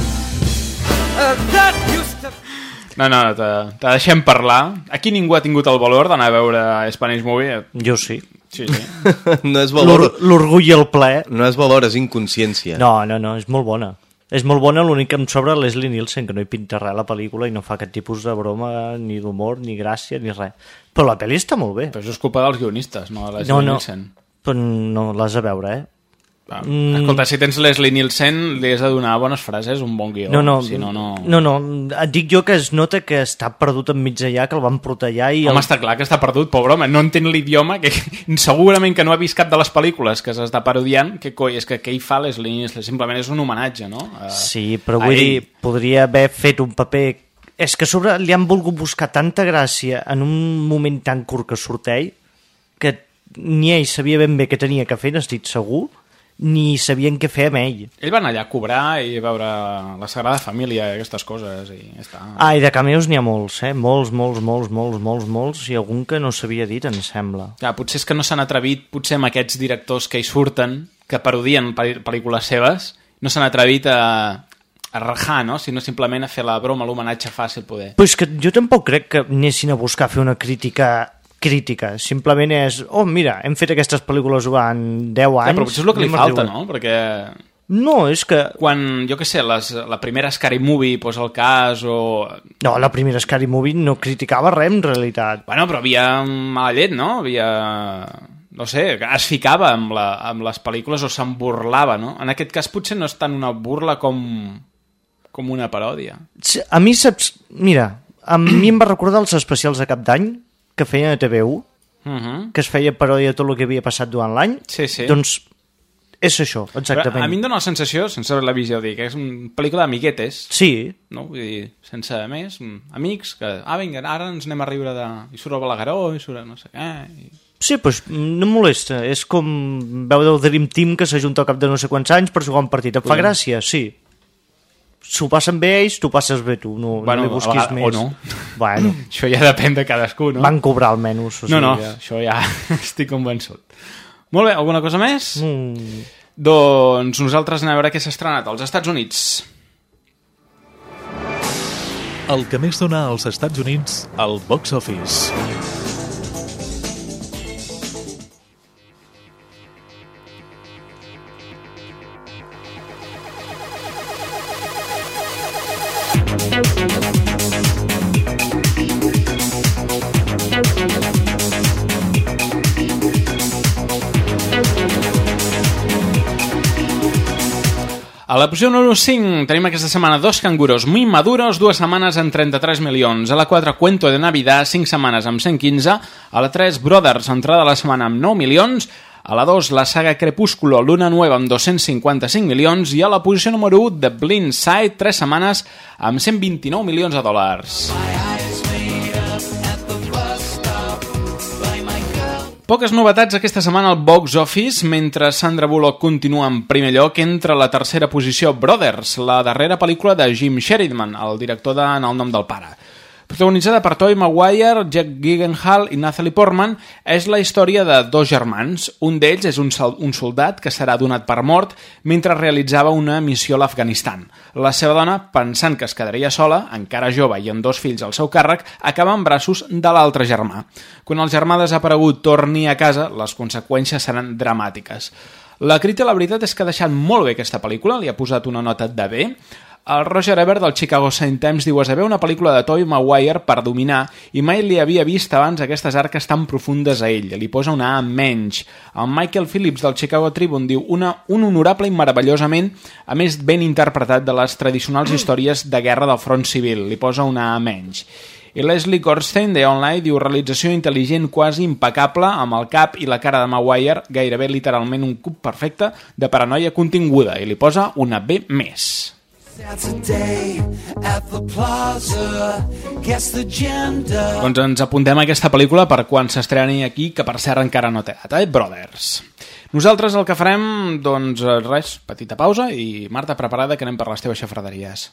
No, no, te, te deixem parlar. Aquí ningú ha tingut el valor d'anar a veure Spanish Movie. Jo sí. Sí, sí. no és valor... L'or- L'orgull i el plaer. No és valor, és inconsciència. No, no, no, és molt bona. És molt bona, l'únic que em sobra Leslie Nielsen, que no hi pinta res a la pel·lícula i no fa aquest tipus de broma, ni d'humor, ni gràcia, ni res. Però la pel·li està molt bé. Però això és culpa dels guionistes, no de Leslie No, no, Nielsen. però no l'has a veure, eh? Mm. Escolta, si tens Leslie Nielsen, li has de donar bones frases, un bon guió. No, no, si no, no... no, no, et dic jo que es nota que està perdut enmig allà, que el van portar allà i... Home, el... està clar que està perdut, pobre home, no entén l'idioma, que segurament que no ha vist cap de les pel·lícules que s'està parodiant, que coi, és que què hi fa Leslie Nielsen? Simplement és un homenatge, no? Uh, Sí, però vull dir, podria haver fet un paper... És que a sobre li han volgut buscar tanta gràcia en un moment tan curt que surt ell que ni ell sabia ben bé què tenia que fer, n'estic segur, ni sabien què fer amb ell. Ell va anar allà a cobrar i a veure la Sagrada Família i aquestes coses i ja està. Ah, i de cameos n'hi ha molts, eh? Molts, molts, molts, molts, molts, molts, i algun que no s'havia dit, em sembla. Ja, potser és que no s'han atrevit, potser amb aquests directors que hi surten, que parodien pel·lícules seves, no s'han atrevit a, a rajar, no? sinó simplement a fer la broma, l'homenatge fàcil poder. Però és que jo tampoc crec que anessin a buscar fer una crítica crítica, simplement és oh mira, hem fet aquestes pel·lícules durant 10 anys Ja, però potser és el que li falta, no? Perquè No, és que... quan, jo què sé, les, la primera Scary Movie posa el cas o... No, la primera Scary Movie no criticava res en realitat. Bueno, però havia mala llet, no? Havia... No sé, es ficava amb, la, amb les pel·lícules o se'n burlava, no? En aquest cas potser no és tant una burla com, com una paròdia. A mi, saps... Mira, a mi em va recordar els especials de cap d'any que feien a TV1, Uh -huh. que es feia paròdia de tot el que havia passat durant l'any. Sí, sí. Doncs és això, exactament. Però a mi em dona la sensació, sense haver-la vist, ja ho dic, és una pel·lícula d'amiguetes. Sí. No? Vull dir, sense més, mm, amics, que, ah, vinga, ara ens anem a riure de... I surt el Balagueró, i surt no sé què... I... Sí, doncs no molesta. És com veure el Dream Team que s'ajunta al cap de no sé quants anys per jugar un partit. Et fa gràcia? Sí. S'ho passen bé ells, tu passes bé tu. No, Bueno, no li busquis a vegades- més. o no. Bueno, Això ja depèn de cadascú, no? van cobrar almenys. O No, sigui no, que- això ja estic convençut. Molt bé, alguna cosa més? Mm. Doncs nosaltres anem a veure què s'ha estrenat als Estats Units. El que més dona als Estats Units al box office. La posició número 5 tenim aquesta setmana dos canguros muy maduros, dues setmanes amb 33 milions. A la 4, Cuento de Navidad, 5 setmanes amb 115. A la 3, Brothers, entrada de la setmana amb 9 milions. A la 2, la saga Crepúsculo, Luna Nueva, amb 255 milions. I a la posició número 1, The Blind Side, 3 setmanes amb 129 milions de dòlars. Poques novetats aquesta setmana al box office, mentre Sandra Bullock continua en primer lloc entre la tercera posició Brothers, la darrera pel·lícula de Jim Sheridan, el director de En el nom del pare. Protagonitzada per Tobey Maguire, Jack Gyllenhaal i Natalie Portman, és la història de dos germans. Un d'ells és un, sol- un soldat que serà donat per mort mentre realitzava una missió a l'Afganistan. La seva dona, pensant que es quedaria sola, encara jove i amb dos fills al seu càrrec, acaba en braços de l'altre germà. Quan el germà desaparegut torni a casa, les conseqüències seran dramàtiques. La crítica, la veritat, és que ha deixat molt bé aquesta pel·lícula, li ha posat una nota de B. El Roger Ebert del Chicago Sun Times diu esdevé una pel·lícula de Tobey Maguire per dominar i mai li havia vist abans aquestes arques tan profundes a ell. Li posa una A menys. El Michael Phillips del Chicago Tribune diu una, un honorable i meravellosament, a més ben interpretat de les tradicionals històries de guerra del front civil. Li posa una A menys. I Leslie Gorstein de Online diu realització intel·ligent quasi impecable amb el cap i la cara de Maguire gairebé literalment un cub perfecte de paranoia continguda i li posa una B més. Saturday at the plaza. Guess the gender. Doncs ens apuntem a aquesta pel·lícula per quan s'estreni aquí, que per cert encara no té data, eh? Brothers. Nosaltres el que farem, doncs eh, res, petita pausa i Marta, preparada que anem per les teves xafraderies.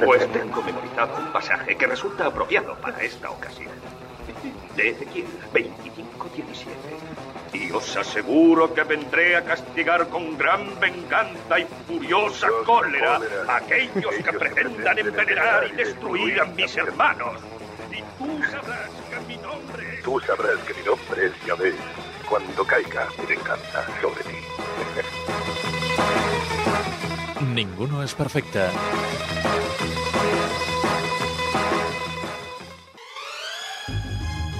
Pues tengo memorizado un pasaje que resulta apropiado para esta ocasión. De Ezequiel 25:17. Y os aseguro que vendré a castigar con gran venganza y furiosa cólera a aquellos que pretendan envenenar y destruir a mis hermanos. Y tú sabrás que mi nombre Tú sabrás que mi nombre es Yahvé cuando caiga mi venganza sobre ti. Ninguno es perfecte.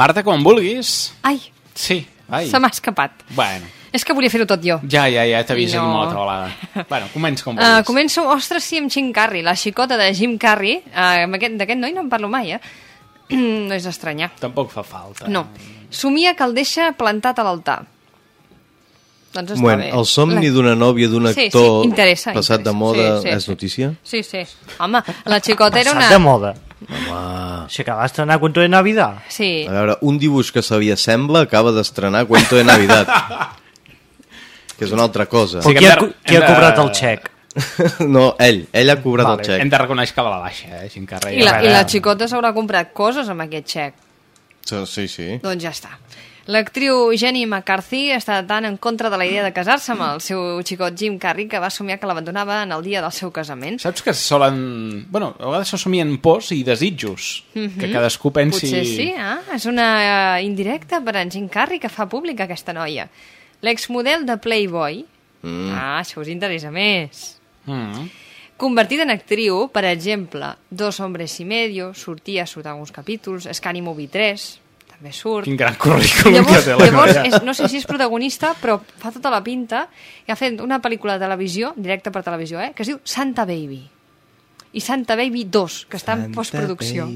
Marta, quan vulguis. Ai, Sí, ai. se m'ha escapat. Bueno, És que volia fer-ho tot jo. Ja, ja, ja, t'he vist aquí no. molt atabalada. bueno, comença com Uh, vulguis. començo, ostres, sí, amb Jim Carrey, la xicota de Jim Carrey. Uh, D'aquest noi no en parlo mai, eh? no és d'estranyar. Tampoc fa falta. No. Somia que el deixa plantat a l'altar. Doncs està Bueno, bé. el somni La- d'una nòvia d'un Sí, sí, actor interessa, passat de interessa. moda Sí, sí, és sí. notícia? Sí, sí. Home, la xicota era Passat una... de moda. Home... Si acabas de estrenar Cuento de Navidad. Sí. A veure, un dibuix que se li assembla acaba d'estrenar Cuento de Navidad. que és una altra cosa. Sí, qui ha, qui ha cobrat el xec? no, ell. Ell ha cobrat Vale, el xec. Hem de reconèixer que va a la baixa, eh, Jim Carrey. I la, I la xicota s'haurà comprat coses amb aquest xec. Sí, sí, sí. Doncs ja està. L'actriu Jenny McCarthy està tan en contra de la idea de casar-se amb el seu xicot Jim Carrey que va somiar que l'abandonava en el dia del seu casament. Saps que solen... Bueno, a vegades s'assumien pors i desitjos. Mhm. Que cadascú pensi... Potser sí, eh? És una indirecta per en Jim Carrey que fa pública aquesta noia. L'exmodel de Playboy... Mm. Ah, això us interessa més. Mm. Convertida en actriu, per exemple, Dos hombres y medio, sortia, surt alguns capítols, Scary Movie 3, també surt. Quin gran currículum Llavors, que té la llavors és, no sé si és protagonista, però fa tota la pinta i ha fet una pel·lícula de televisió, directa per televisió, eh, que es diu Santa Baby. I Santa Baby 2, que està en postproducció.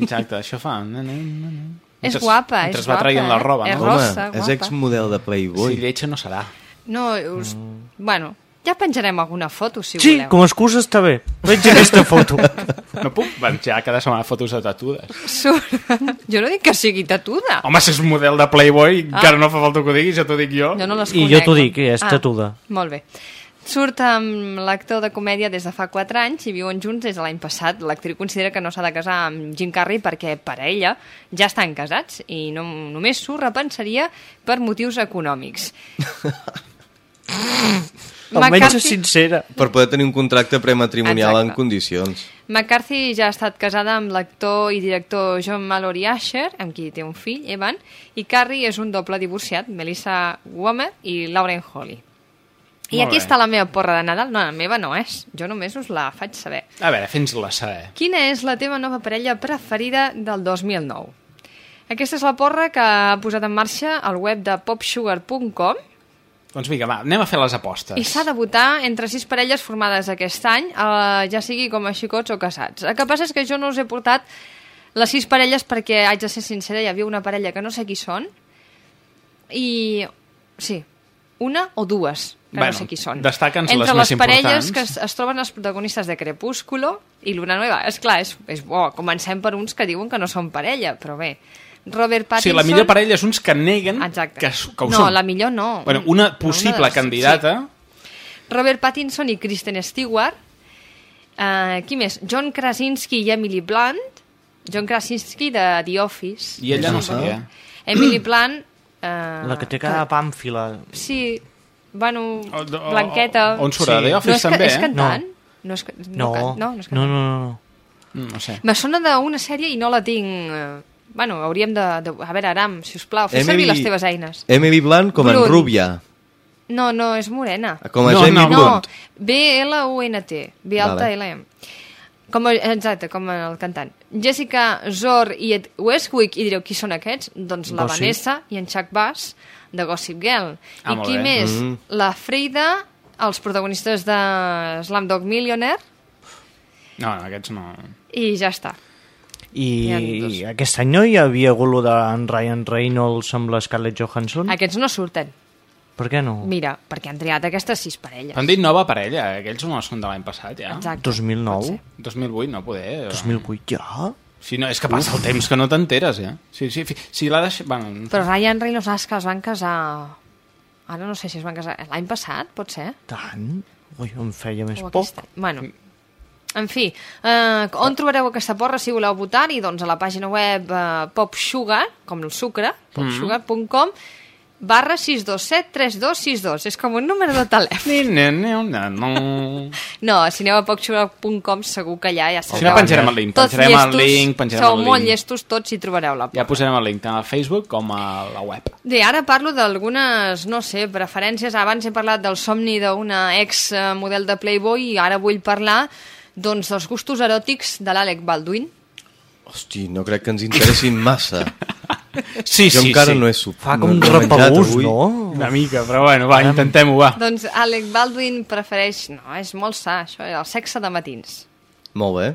Exacte, això fa... Na, na, na, na. És Mentre- guapa, és es va guapa, traient la roba, És no? rosa, Home, és guapa. exmodel de Playboy. Si lletja no serà. No, us... Bueno, ja penjarem alguna foto, si Sí, voleu. com a excusa està bé. Veig aquesta foto. No puc penjar cada setmana fotos de tatudes. Surt... Jo no dic que sigui tatuda. Home, si és model de Playboy, Ah. encara no fa falta que ho diguis, ja t'ho dic jo. Jo no les I conec. jo t'ho dic, és ah, tatuda. Molt bé. Surt amb l'actor de comèdia des de fa 4 anys i viuen junts des de l'any passat. L'actriu considera que no s'ha de casar amb Jim Carrey perquè per a ella ja estan casats i no, només s'ho repensaria per motius econòmics. Almenys McCarthy- és sincera. Per poder tenir un contracte prematrimonial en Exacte. condicions. McCarthy ja ha estat casada amb l'actor i director John Mallory Asher, amb qui té un fill, Evan, i Carrey és un doble divorciat, Melissa Womer i Lauren Holly. I Molt aquí bé. està la meva porra de Nadal. No, la meva no és. Jo només us la faig saber. A veure, fes-la saber. Quina és la teva nova parella preferida del 2009? Aquesta és la porra que ha posat en marxa el web de popsugar.com Doncs vinga, va, anem a fer les apostes. i s'ha de votar entre sis parelles formades aquest any, eh, ja sigui com a xicots o casats. El que passa és que jo no us he portat les sis parelles perquè, haig de ser sincera, hi havia una parella que no sé qui són i... sí, una o dues que Bueno, no sé qui són. destaca'ns Entre les les, més parelles importants. que es, es troben els protagonistes de Crepúsculo i Luna Nueva. És clar, és, és bo. Comencem per uns que diuen que no són parella, però bé. Robert Sí, Pattinson... la millor parella és uns que neguen Exacte. que, que ho no, són. la millor no. Bueno, una possible de les- candidata... Robert Pattinson i Kristen Stewart. Uh, qui més? John Krasinski i Emily Blunt. John Krasinski de The Office. I ella no sé què. Emily Blunt... Uh, La que té cara de pàmfila. Sí, bueno, O- o- blanqueta. on surt a The Office, no és, també, És eh? cantant? No. és, ca- No, no, no, no és no, cantant. no, no. no. No sé. Me sona d'una sèrie i no la tinc... Bueno, hauríem de... de... A veure, Aram, si us plau, fes servir les teves eines. Emily Blunt com en Blunt. Rubia. No, no, és morena. Com a No, Jamie no. Blunt. No, B-L-U-N-T. B alta Vale. L-M. Com a, exacte, com el cantant. Jessica Zor i Ed Westwick, i direu, qui són aquests? Doncs la Gossip. Vanessa i en Chuck Bass, de Gossip Girl. Ah, I qui bé. més? Mm. La Frida, els protagonistes de Slumdog Millionaire, No, no, aquests no... i ja està. I. I aquest any no hi havia hagut lo d'en Ryan Reynolds amb la Scarlett Johansson? Aquests no surten. Per què no? Mira, perquè han triat aquestes sis parelles. Han dit nova parella, aquells no són de l'any passat, ja. Exacte. 2009? 2008, no poder. 2008 ja? Sí, no, és que passa el temps que no t'enteres, ja. Sí, sí, fi- si l'ha deixat... Bueno, Però Ryan Reynolds i Aska es van casar... Ara no sé si es van casar... L'any passat, pot ser? Tant? Ui, em feia més aquest any. Bueno, en fi, eh, on trobareu aquesta porra si voleu votar-hi? Doncs a la pàgina web eh, popsugar, com el sucre, popsugar.com, barra 6273262. És com un número de telèfon. No, no, no, no. No, si aneu a popsugar.com segur que allà ja Si no, penjarem el link, Tots penjarem el llestos, link, penjarem Sou el molt link. llestos tots i trobareu la porra. Ja posarem el link tant al Facebook com a la web. Bé, ara parlo d'algunes, no sé, preferències. Abans he parlat del somni d'una ex eh, model de Playboy i ara vull parlar doncs, dels gustos eròtics de l'Àlec Baldwin. Hosti, no crec que ens interessin massa. Sí, jo sí, encara sí. no he sop... Fa com no menjat repelús, no? Una mica, però bueno, va, intentem-ho, va. Doncs Alec Baldwin prefereix... No, és molt sa, això, el sexe de matins. Molt bé.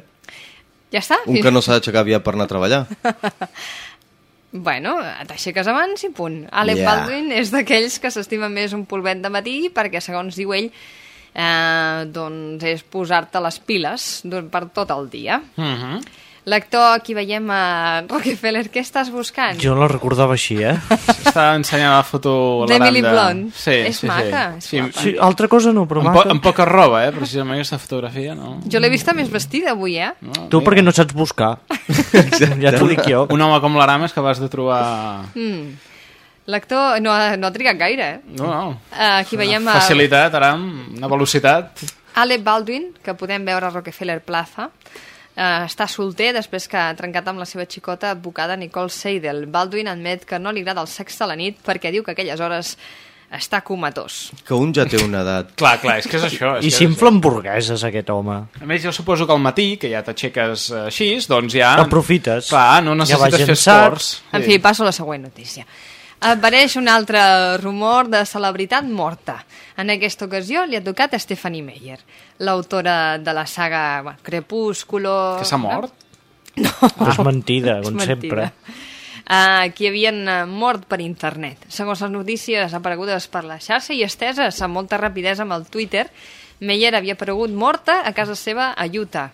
Ja està? Un que no s'ha d'aixecar aviat per anar a treballar. Bueno, t'aixeques abans i punt. Alec Ja. Baldwin és d'aquells que s'estimen més un polvet de matí perquè, segons diu ell, eh, doncs és posar-te les piles dur- per tot el dia. Mhm. L'actor, aquí veiem a Rockefeller, què estàs buscant? Jo la recordava així, eh? Està ensenyant la foto D'Emily. Blunt. Sí, És sí, maca, sí. és guapa. Sí, altra cosa no, però amb, po maca. amb poca roba, eh? Precisament aquesta fotografia, no? Jo l'he vista més vestida avui, eh? no Tu perquè no saps buscar. ja t'ho dic jo. Un home com l'Aram és capaç de trobar... Mm. L'actor no, ha- no ha trigat gaire, eh? No, no. Eh, Aquí veiem Una facilitat, Aram, una velocitat... Alec Baldwin, que podem veure a Rockefeller Plaza, eh, està solter després que ha trencat amb la seva xicota advocada Nicole Seidel. Baldwin admet que no li agrada el sexe a la nit perquè diu que aquelles hores està comatós. Que un ja té una edat. Clar, clar, és que és això. És I s'infla hamburgueses, aquest home. A més, jo suposo que al matí, que ja t'aixeques eh, així, doncs ja... Aprofites. Clar, no Ja necessites fer llançat. esports. En fi, passo a la següent notícia. Apareix un altre rumor de celebritat morta. En aquesta ocasió li ha tocat a Stephanie Meyer, l'autora de la saga bueno, Crepúsculo... Que s'ha mort? Però és mentida, com És sempre. Uh, que havien mort per internet. Segons les notícies aparegudes per la xarxa i esteses amb molta rapidesa amb el Twitter, Meyer havia aparegut morta a casa seva a Utah.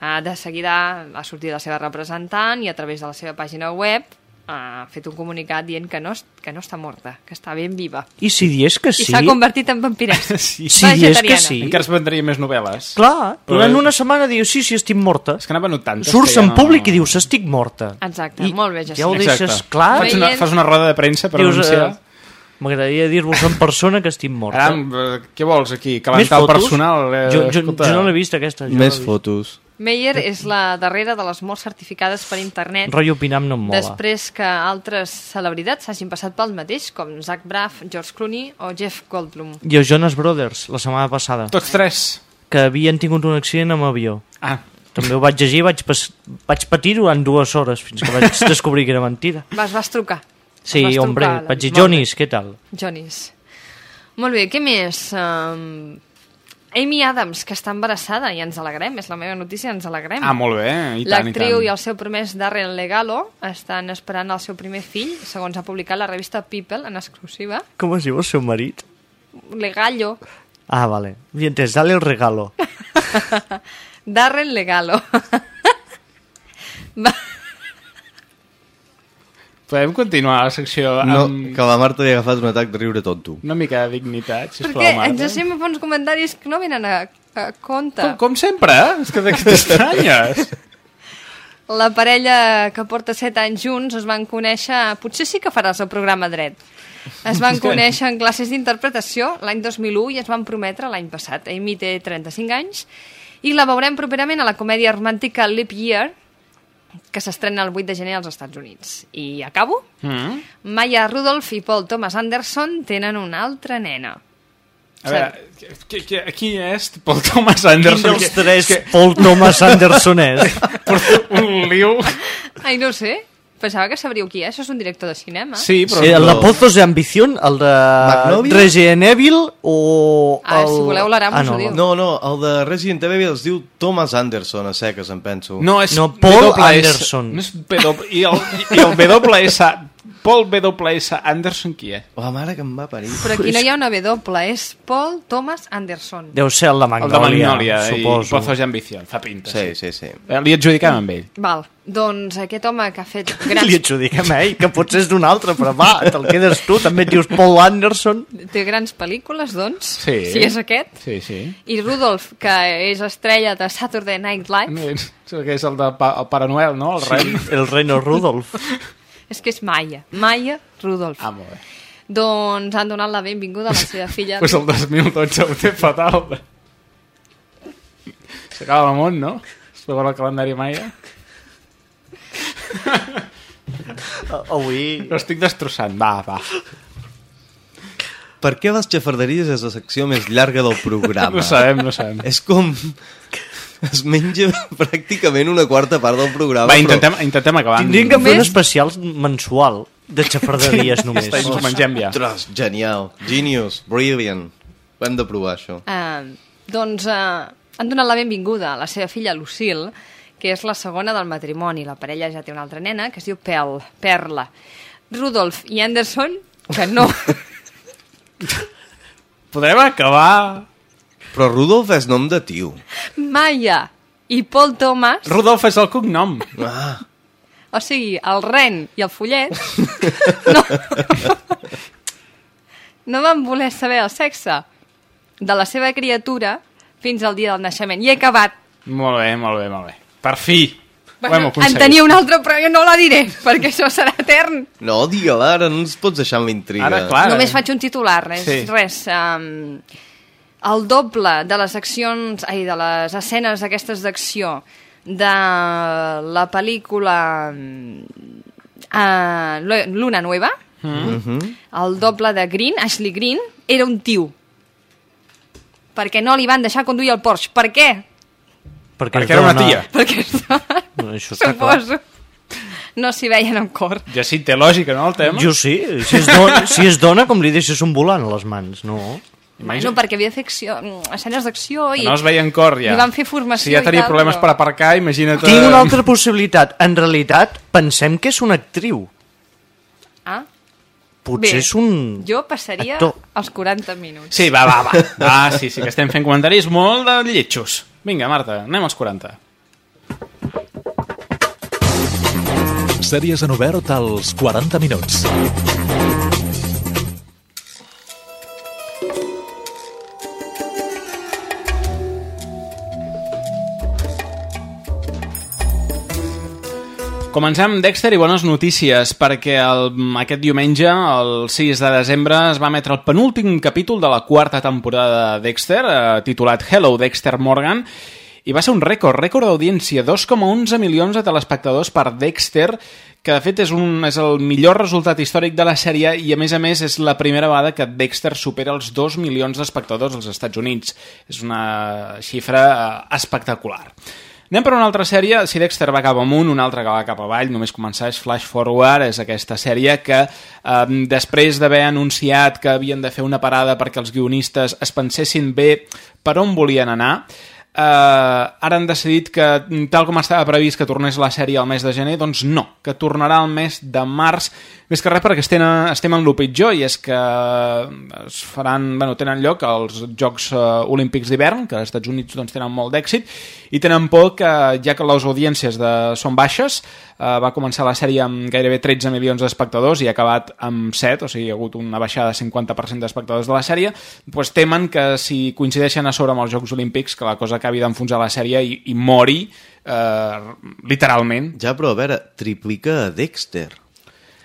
Uh, de seguida ha sortit la seva representant i a través de la seva pàgina web ha fet un comunicat dient que no, que no està morta, que està ben viva. I si diés que I sí... s'ha convertit en vampiressa. Sí. Si diés que sí... Encara es vendria més novel·les. Clar, Però- durant una setmana diu, sí, sí, estic morta. És que anava notant. Surts en públic i dius, estic morta. Exacte, I molt bé, Jacint. Ja ho deixes clar. Fas una, fas una roda de premsa per Dius, anunciar... eh, M'agradaria dir-vos en persona que estic morta. Aram, eh, què vols aquí? Calentar el personal? Eh, jo, jo, escolta. jo no l'he vist, aquesta. Jo Més no fotos. Meyer és la darrera de les morts certificades per internet Rotllo opinam no em mola. després que altres celebritats s'hagin passat pel mateix, com Zach Braff, George Clooney o Jeff Goldblum. I els Jonas Brothers, la setmana passada. Tots tres. Que havien tingut un accident amb avió. Ah. També ho vaig llegir, vaig, pas, vaig patir durant dues hores fins que vaig descobrir que era mentida. Vas, vas trucar. Sí, Vas trucar hombre, la- vaig dir. Jonis, què tal? Jonis. Molt bé, què més? Um, Amy Adams, que està embarassada, i ens alegrem, és la meva notícia, ens alegrem. Ah, molt bé, i tant, i L'actriu tant. i, el seu promès Darren Legalo estan esperant el seu primer fill, segons ha publicat la revista People en exclusiva. Com es diu el seu marit? Legallo. Ah, vale. Bien, entès, dale el regalo. Darren Legalo. Va, Podem continuar la secció No, amb que la Marta li ha agafat un atac de riure tonto. una mica de dignitat, sisplau, perquè Marta. ens sempre fa uns comentaris que no venen a, a compte. Com, com sempre, eh? És que t'estranyes? La parella que porta 7 anys junts es van conèixer... Potser sí que faràs el programa dret. Es van conèixer en classes d'interpretació l'any 2001 i es van prometre l'any passat. Amy té 35 anys i la veurem properament a la comèdia romàntica Leap Year, que s'estrena el 8 de gener als Estats Units. I acabo? Mm. Maya Rudolph i Paul Thomas Anderson tenen una altra nena. A veure, qui, qui, qui és Paul Thomas Anderson? Quin dels Que- tres que- Paul Thomas Anderson és? Porto un liu... Ai, no sé. Pensava que sabríeu qui és. Això és un director de cinema. Sí, però... Sí, el de Pozos de Ambición, el de Magnolia? Resident Evil o... Ah, el... si voleu l'Aram ah, us ho no, diu. No, no, el de Resident Evil es diu Thomas Anderson, a seques, em penso. No, és No, Paul Anderson. No és W, i el, i el WS... Paul W.S. Anderson qui és? La mare que em va parir. Però aquí no hi ha una W, és Paul Thomas Anderson. Deu ser el de El Magnolia, de Magnolia i suposo. Pozos de Ambición. Fa pinta, Sí, sí, sí. Eh, Li adjudicam amb ell. Val, doncs aquest home que ha fet grans... Li adjudiquem a ell, que potser és d'un altre, però va, te'l quedes tu, també et dius Paul Anderson. Té grans pel·lícules, doncs, Sí. si és aquest. Sí, sí. I Rudolf, que és estrella de Saturday Night Live, No, és, que és el de pa, el Pare Noel, no? El rei. El Reno Rudolf. és que és Maya. Maya Rudolf. Ah, molt bé. Doncs han donat la benvinguda a la seva filla. Pues el 2012 ho té fatal. S'acaba el món, no? Segons el calendari maia. Avui... Ho estic destrossant. Va, va. Per què les xafarderies és la secció més llarga del programa? No sabem, no sabem. És com... Es menja pràcticament una quarta part del programa. Va, intentem, intentem acabar. Tindríem que fer un especial mensual de xafarderies només. Està, ens ho mengem ja. Ostres, genial. Genius. Brilliant. Ho hem de provar, això. Uh, doncs uh, han donat la benvinguda a la seva filla Lucille, que és la segona del matrimoni. La parella ja té una altra nena, que es diu Pel, Perla. Rudolf i Anderson, que no... Podrem acabar... Però Rudolf és nom de tio. Maya i Paul Thomas, Rudolf és el cognom. Ah. o sigui, el ren i el follet, no, no van voler saber el sexe de la seva criatura fins al dia del naixement. I he acabat. Molt bé, molt bé, molt bé. Per fi! Bueno, en tenia una altra, però jo no la diré, perquè això serà etern. No, digue-la, ara no ens pots deixar amb l'intriga. Ara, clar. Només faig un titular, res. Sí. res um, el doble de les accions, ai, de les escenes aquestes d'acció de la pel·lícula uh, Luna Nueva, Mhm. el doble de Green, Ashley Green, era un tiu. Perquè no li van deixar conduir el Porsche. Per què? Perquè, Perquè era una tia. Perquè No, això està clar. suposo no s'hi veien en cor. Ja sí, té lògica, no, el tema? Jo sí, si es, dona, si es dona com li deixes un volant a les mans, no? No, perquè havia de fer acció, mm, escenes d'acció i No es veia en cor, ja. li van fer formació Si ja tenia i tal, problemes però... per aparcar, imagina't... Tinc una altra possibilitat. En realitat, pensem que és una actriu. Ah, Potser Bé, és un... jo passaria actor. els 40 minuts. Sí, va, va, va. Ah, sí, sí, que estem fent comentaris molt de lletjos. Vinga, Marta, anem als 40. Sèries en obert als 40 minuts. Comencem, Dexter, i bones notícies, perquè el, aquest diumenge, el 6 de desembre, es va emetre el penúltim capítol de la quarta temporada de Dexter, eh, titulat Hello, Dexter Morgan, i va ser un rècord, rècord d'audiència, 2,11 milions de telespectadors per Dexter, que de fet és, un, és el millor resultat històric de la sèrie i a més a més és la primera vegada que Dexter supera els 2 milions d'espectadors als Estats Units. És una xifra eh, espectacular. Anem per una altra sèrie, si Dexter va cap amunt, una altra que va cap avall, només començar és Flash Forward, és aquesta sèrie que eh, després d'haver anunciat que havien de fer una parada perquè els guionistes es pensessin bé per on volien anar, eh, ara han decidit que, tal com estava previst que tornés la sèrie al mes de gener, doncs no, que tornarà al mes de març, més que res perquè estem, estem en el pitjor, i és que es faran, bueno, tenen lloc els Jocs eh, Olímpics d'hivern, que als Estats Units doncs, tenen molt d'èxit, i tenen por que, ja que les audiències de, són baixes, eh, va començar la sèrie amb gairebé 13 milions d'espectadors i ha acabat amb 7, o sigui, hi ha hagut una baixada de 50% d'espectadors de la sèrie, doncs temen que si coincideixen a sobre amb els Jocs Olímpics, que la cosa acabi d'enfonsar la sèrie i, i mori eh, literalment. Ja, però a veure, triplica a Dexter.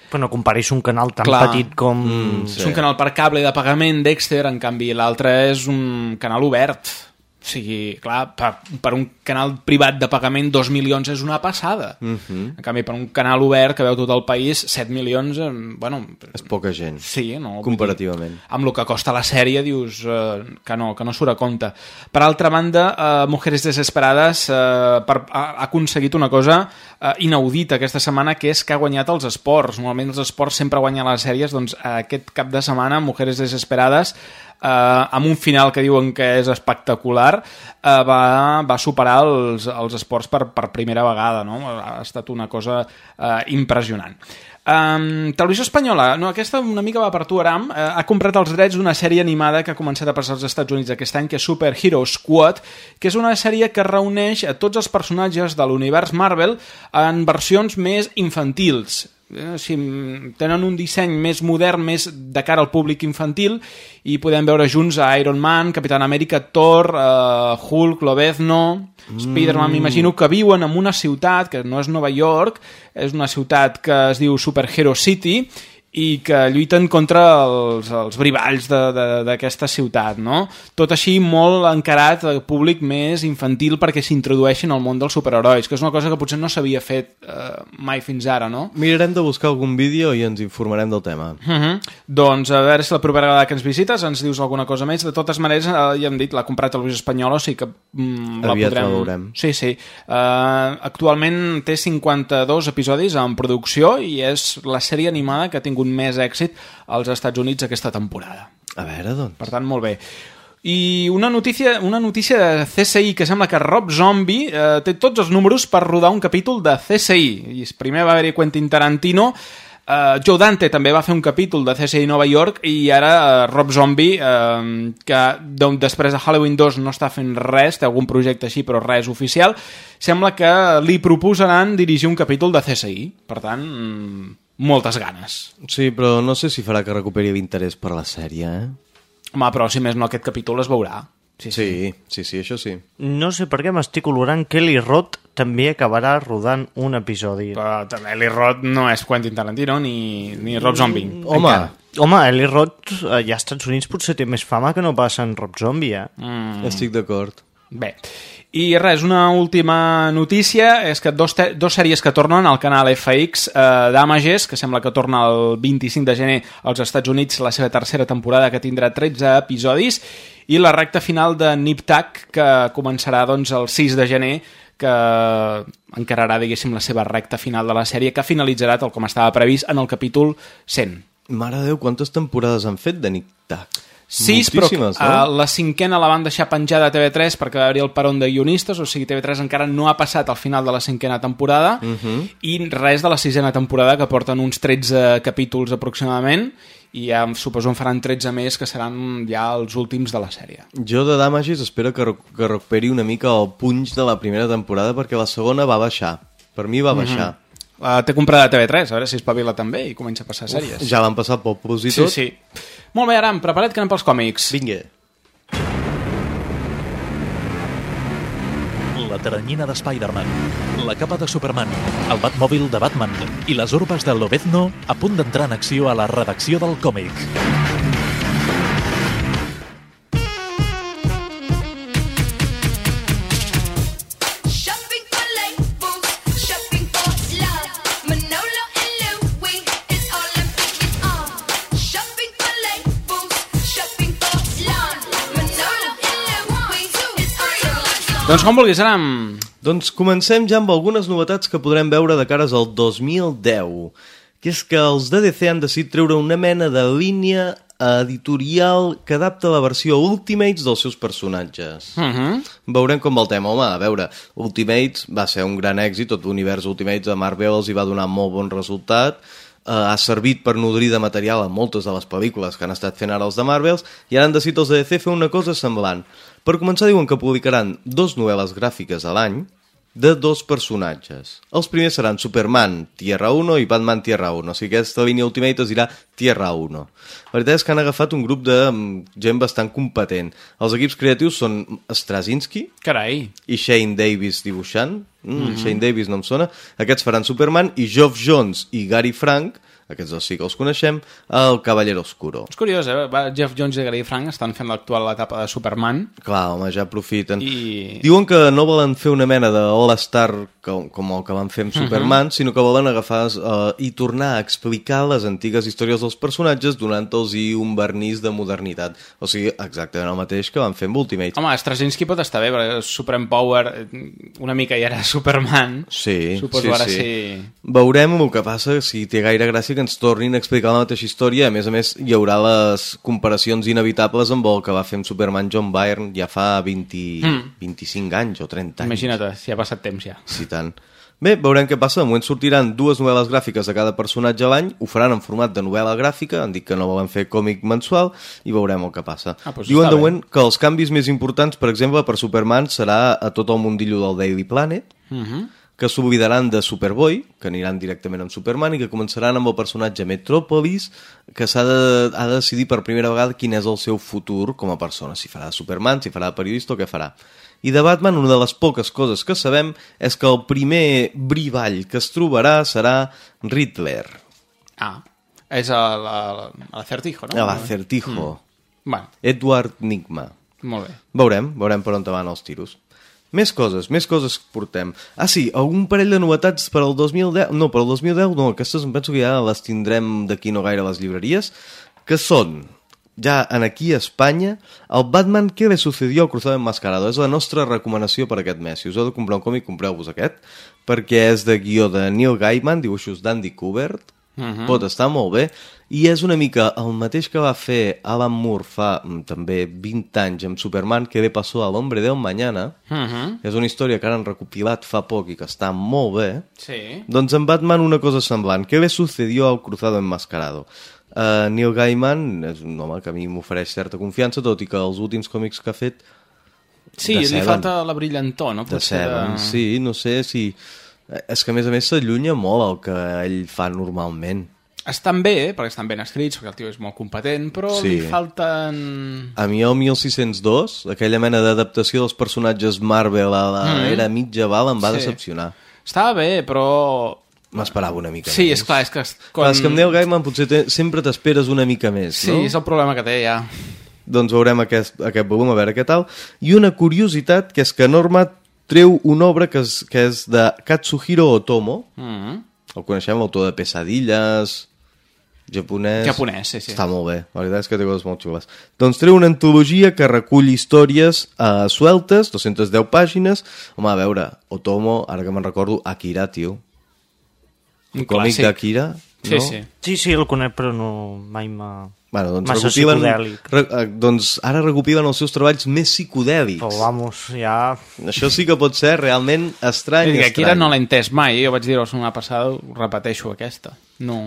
Però no comparis un canal tan Clar. petit com... Mm, És un canal per cable de pagament, Dexter, en canvi l'altre és un canal obert. O sigui, clar, per, per un canal privat de pagament 2 milions és una passada. Mhm. En canvi, per un canal obert que veu tot el país, 7 milions, eh, bueno... És poca gent. Sí, no? Comparativament. Dir, amb el que costa la sèrie, dius eh, que, no, que no surt a compte. Per altra banda, eh, Mujeres Desesperades eh, per, ha, ha aconseguit una cosa eh, inaudita aquesta setmana, que és que ha guanyat els esports. Normalment els esports sempre guanyen les sèries, doncs aquest cap de setmana, Mujeres Desesperades, eh, amb un final que diuen que és espectacular, eh, va, va superar els, els esports per, per primera vegada. No? Ha estat una cosa eh, impressionant. Um, Televisió Espanyola, no, aquesta una mica va per tu, Aram, uh, ha comprat els drets d'una sèrie animada que ha començat a passar als Estats Units aquest any, que és Super Hero Squad, que és una sèrie que reuneix a tots els personatges de l'univers Marvel en versions més infantils. Eh, si tenen un disseny més modern, més de cara al públic infantil, i podem veure junts a Iron Man, Capitán Amèrica, Thor, uh, Hulk, Lobezno, Spider-Man, m'imagino que viuen en una ciutat que no és Nova York, és una ciutat que es diu Super Hero City, i que lluiten contra els, els brivalls de- de- d'aquesta ciutat, no? Tot així molt encarat al públic més infantil perquè s'introdueixin al món dels superherois, que és una cosa que potser no s'havia fet eh, mai fins ara, no? Mirarem de buscar algun vídeo i ens informarem del tema. Uh -huh. Doncs a veure si la propera vegada que ens visites ens dius alguna cosa més. De totes maneres, eh, ja hem dit, l'ha comprat Televisió Espanyola, o sigui que mm, la Aviat la podrem... veurem. Sí, sí. Uh, actualment té 52 episodis en producció i és la sèrie animada que ha tingut més èxit als Estats Units aquesta temporada. A veure, doncs. Per tant, molt bé. I una notícia, una notícia de CSI que sembla que Rob Zombie eh, té tots els números per rodar un capítol de CSI. I primer va haver-hi Quentin Tarantino, eh, Joe Dante també va fer un capítol de CSI Nova York i ara eh, Rob Zombie, eh, que doncs, després de Halloween 2 no està fent res, té algun projecte així però res oficial, sembla que li proposaran dirigir un capítol de CSI. Per tant, mm, moltes ganes. Sí, però no sé si farà que recuperi l'interès per la sèrie, eh? Home, però si més no aquest capítol es veurà. Sí, sí, sí, sí això sí. No sé per què m'estic olorant que Eli Roth també acabarà rodant un episodi. Però també Eli Roth no és Quentin Tarantino ni, ni Rob Zombie. Home, home Eli Roth eh, allà als Estats Units potser té més fama que no passa en Rob Zombie, eh? Mm. Estic d'acord. Bé, i res, una última notícia és que dos, dos sèries que tornen al canal FX eh, d'Amages, que sembla que torna el 25 de gener als Estats Units la seva tercera temporada, que tindrà 13 episodis, i la recta final de Nip Tuck, que començarà doncs, el 6 de gener, que encararà, diguéssim, la seva recta final de la sèrie, que finalitzarà, tal com estava previst, en el capítol 100. Mare de Déu, quantes temporades han fet de Nick Tac? Sis, però uh, no? la cinquena la van deixar penjada a TV3 perquè va haver el peron de guionistes, o sigui, TV3 encara no ha passat al final de la cinquena temporada Uh -huh. i res de la sisena temporada, que porten uns 13 capítols aproximadament, i ja suposo en faran 13 més que seran ja els últims de la sèrie. Jo de Damages espero que, que recuperi una mica el punx de la primera temporada perquè la segona va baixar. Per mi va baixar. Uh, Té comprada TV3, a veure si espavila també i comença a passar sèries. Ja van passar Pop Plus i sí, tot. sí. Molt bé, Aram, prepara't que anem pels còmics. Vinga. La teranyina de Spider-Man, la capa de Superman, el Batmòbil de Batman i les urbes de Lobezno a punt d'entrar en acció a la redacció del còmic. Doncs com vulguis, Aram. Doncs comencem ja amb algunes novetats que podrem veure de cares al 2010, que és que els DDC han decidit treure una mena de línia editorial que adapta la versió Ultimates dels seus personatges. Uh -huh. Veurem com va el tema. Home, a veure, Ultimates va ser un gran èxit, tot l'univers Ultimates a Marvel els hi va donar molt bon resultat, ha servit per nodrir de material a moltes de les pel·lícules que han estat fent ara els de Marvels, i ara han decidit els DC fer una cosa semblant. Per començar, diuen que publicaran dos novel·les gràfiques a l'any de dos personatges. Els primers seran Superman Tierra 1 i Batman Tierra 1, o sigui, aquesta línia Ultimate es dirà Tierra 1. La veritat és que han agafat un grup de mm, gent bastant competent. Els equips creatius són Straczynski Carai. i Shane Davis dibuixant. Mm. -hmm. Shane Davis no em sona. Aquests faran Superman i Geoff Jones i Gary Frank, aquests dos sí que els coneixem, el Cavallero Oscuro. És curiós, eh? Va, Jeff Jones i Gary Frank estan fent l'actual etapa de Superman. Clar, home, ja aprofiten. I... Diuen que no volen fer una mena de All-Star com, com el que van fer amb Mhm. Superman, sinó que volen agafar uh, i tornar a explicar les antigues històries dels personatges donant-los un vernís de modernitat. O sigui, exactament el mateix que van fer amb Ultimate. Home, Straczynski pot estar bé, perquè Supreme Power eh, una mica ja era Superman. Sí, Suposo sí, ara sí. sí. Veurem el que passa, si té gaire gràcia que ens tornin a explicar la mateixa història. A més a més, hi haurà les comparacions inevitables amb el que va fer amb Superman John Byrne ja fa 20, Mm. 25 anys o 30 anys. Imagina't, si ha passat temps ja. Sí, tant. Bé, veurem què passa. De moment sortiran dues novel·les gràfiques de cada personatge a l'any. Ho faran en format de novel·la gràfica. Han dit que no volen fer còmic mensual i veurem el que passa. Ah, doncs Diuen de moment que els canvis més importants, per exemple, per Superman serà a tot el mundillo del Daily Planet, Uh -huh. Que s'oblidaran de Superboy, que aniran directament amb Superman i que començaran amb el personatge Metropolis, que s'ha de, ha de decidir per primera vegada quin és el seu futur com a persona, si farà de Superman, si farà de periodista o què farà. I de Batman, una de les poques coses que sabem és que el primer brivall que es trobarà serà Riddler. Ah. És l'Acertijo, no? L'Acertijo. Mm. Bueno, Edward Nigma. molt bé. Veurem, veurem per on van els tiros. Més coses, més coses que portem. Ah, sí, algun parell de novetats per al 2010... No, per al 2010 no, aquestes em penso que ja les tindrem d'aquí no gaire a les llibreries, que són, ja en aquí a Espanya, el Batman que le sucedió al Cruzado Enmascarado. És la nostra recomanació per aquest mes. Si us heu de comprar un còmic, compreu-vos aquest, perquè és de guió de Neil Gaiman, dibuixos d'Andy Kubert, Mhm. pot estar molt bé, i és una mica el mateix que va fer Alan Moore fa mm, també 20 anys amb Superman que le passó a l'Hombre del Mañana, Mhm. és una història que ara han recopilat fa poc i que està molt bé, Sí. doncs en Batman una cosa semblant. Què le sucedió al Cruzado Enmascarado? Uh, Neil Gaiman és un home que a mi m'ofereix certa confiança, tot i que els últims còmics que ha fet Sí, de li Seven. falta la brillantor, no? de Seven, sí, no sé si... eh, És que a més a més s'allunya molt el que ell fa normalment. Estan bé, perquè estan ben escrits, perquè el tio és molt competent, però Sí. li falten... A mi el 1602, aquella mena d'adaptació dels personatges Marvel a la Mm. era mitjaval em va Sí. decepcionar. Estava bé, però... M'esperava una mica Sí, més. és clar, és que... Quan... És que amb Neil Gaiman potser te, sempre t'esperes una mica més, Sí, no? és el problema que té, ja. Doncs veurem aquest, aquest volum, a veure què tal. I una curiositat, que és que Norma treu una obra que és, que és de Katsuhiro Otomo, Mm el coneixem, l'autor de Pesadilles, japonès... Japonès, sí, sí. Està molt bé, la veritat és que té coses molt xules. Doncs treu una antologia que recull històries uh, sueltes, 210 pàgines. Home, a veure, Otomo, ara que me'n recordo, Akira, tio. Un El còmic d'Akira, Sí, no? sí. Sí, sí, el conec, però no, mai m'ha... Bueno, doncs, Massa recopilen, re, eh, doncs ara recopilen els seus treballs més psicodèlics. Però vamos, ja... Això sí que pot ser realment estrany, que Akira estrany. no l'he entès mai, jo vaig dir la setmana passada, repeteixo aquesta. No...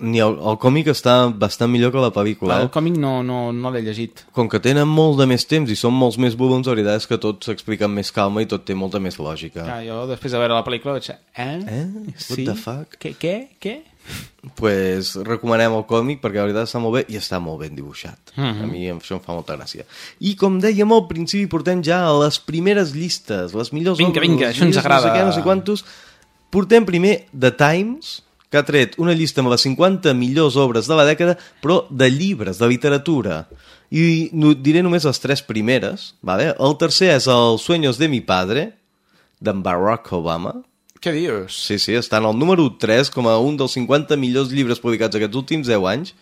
Ni el, el còmic està bastant millor que la pel·lícula. El Eh? còmic no, no, no l'he llegit. Com que tenen molt de més temps i són molts més volums, la veritat és que tot s'explica amb més calma i tot té molta més lògica. Clar, jo després de veure la pel·lícula vaig dir, eh? Eh? What the fuck? Què, què, què? pues recomanem el còmic perquè la veritat està molt bé i està molt ben dibuixat. Mhm. A mi això em fa molta gràcia. I com dèiem al principi, portem ja a les primeres llistes, les millors Vinga, obres, vinga, això ens agrada. No sé què, no sé quantos. Portem primer The Times, que ha tret una llista amb les 50 millors obres de la dècada, però de llibres, de literatura. I no, diré només les tres primeres. Vale? El tercer és Els sueños de mi padre, d'en Barack Obama. Què dius? Sí, sí, està en el número 3 com a un dels 50 millors llibres publicats aquests últims 10 anys.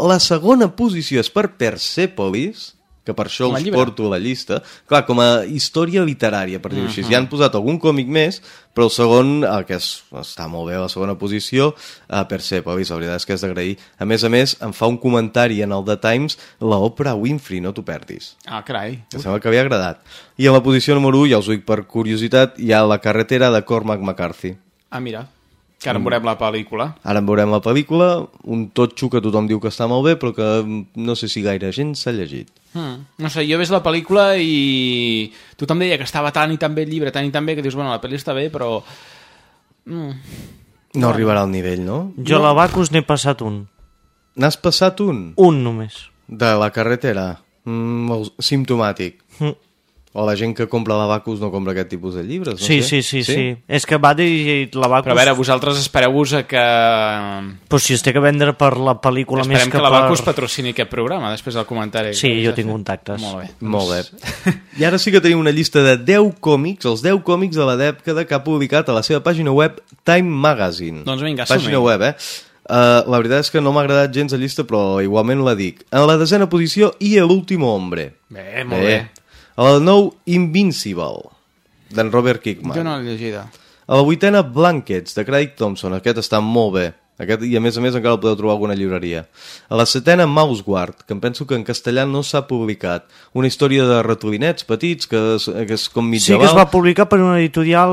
La segona posició és per Persepolis, que per això a us porto a la llista. Clar, com a història literària, per dir-ho així. Mhm. Ja han posat algun còmic més, però el segon, el que és, està molt bé, la segona posició, a Persepolis, la veritat és que és d'agrair. A més a més, em fa un comentari en el The Times la Oprah Winfrey, no t'ho perdis. Ah, carai. Que sembla que havia agradat. I a la posició número 1, ja us ho dic per curiositat, hi ha La carretera de Cormac McCarthy. Ah, mira, que ara en veurem la pel·lícula. Ara en veurem la pel·lícula, un totxo que tothom diu que està molt bé, però que mm, no sé si gaire gent s'ha llegit. Hmm. No sé, jo ves la pel·lícula i tothom deia que estava tan i tan bé el llibre, tan i tan bé, que dius, bueno, la pel·li està bé, però... Mm. No arribarà al nivell, no? Jo a l'Abacus n'he passat un. N'has passat un? Un només. De la carretera? Mm, molt simptomàtic. Mm. O la gent que compra l'Abacus no compra aquest tipus de llibres, no Sí, sé. sí, sí, sí, És que va dir l'Abacus... Però a veure, vosaltres espereu-vos a que... Però si es té que vendre per la pel·lícula més Esperem que, que l'Abacus per... patrocini aquest programa, després del comentari. Sí, que jo tinc fet. contactes. Molt bé. Molt bé. I ara sí que tenim una llista de 10 còmics, els 10 còmics de la dècada que ha publicat a la seva pàgina web Time Magazine. Doncs vinga, Pàgina som-hi. web, eh? Uh, la veritat és que no m'ha agradat gens la llista, però igualment la dic. En la desena posició, i l'último hombre. Bé, molt bé. El nou Invincible, d'en Robert Kickman. Jo no l'he llegida. A la vuitena, Blankets, de Craig Thompson. Aquest està molt bé. Aquest, I a més a més encara el podeu trobar a alguna llibreria. A la setena, Mouseguard, que em penso que en castellà no s'ha publicat. Una història de ratolinets petits, que és, que és com Sí mitjaval. que es va publicar per una editorial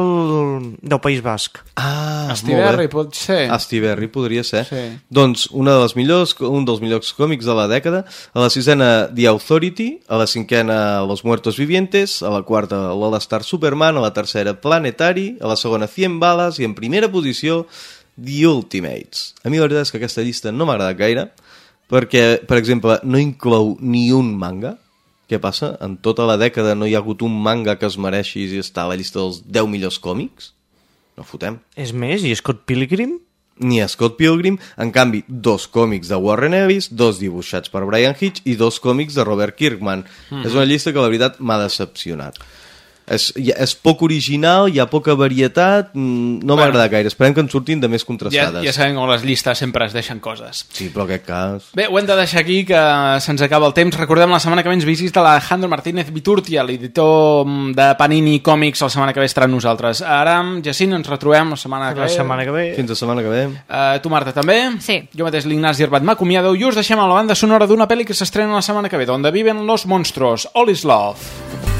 del País Basc. Ah, Estiberri, pot ser. Estiberri podria ser. Sí. Doncs una de les millors, un dels millors còmics de la dècada. A la sisena, The Authority. A la cinquena, Los Muertos Vivientes. A la quarta, l'All Star Superman. A la tercera, Planetari. A la segona, 100 Bales. I en primera posició, The Ultimates. A mi la veritat és que aquesta llista no m'ha agradat gaire, perquè, per exemple, no inclou ni un manga. Què passa? En tota la dècada no hi ha hagut un manga que es mereixi i està a la llista dels 10 millors còmics? No fotem. És més, i Scott Pilgrim? ni Scott Pilgrim, en canvi, dos còmics de Warren Ellis, dos dibuixats per Brian Hitch i dos còmics de Robert Kirkman. Mhm. És una llista que la veritat m'ha decepcionat. És, és poc original, hi ha poca varietat, mm, no m'ha Bueno. agradat gaire. Esperem que en surtin de més Ja, contrastades. ja sabem com les llistes sempre es deixen coses. Sí, però en aquest cas... Bé, ho hem de deixar aquí, que se'ns acaba el temps. Recordem la setmana que ve ens visita l'Alejandro Martínez Viturtia, l'editor mm, de Panini Còmics, la setmana que ve estarà amb nosaltres. Ara, Jacint, ens retrobem la setmana que La setmana que ve. Fins la setmana que ve. Uh, tu, Marta, també? Sí. Jo mateix, l'Ignasi Herbat, m'acomiado i us deixem a la banda sonora d'una pel·li que s'estrena la setmana que ve, Donde viven los monstruos. All is love.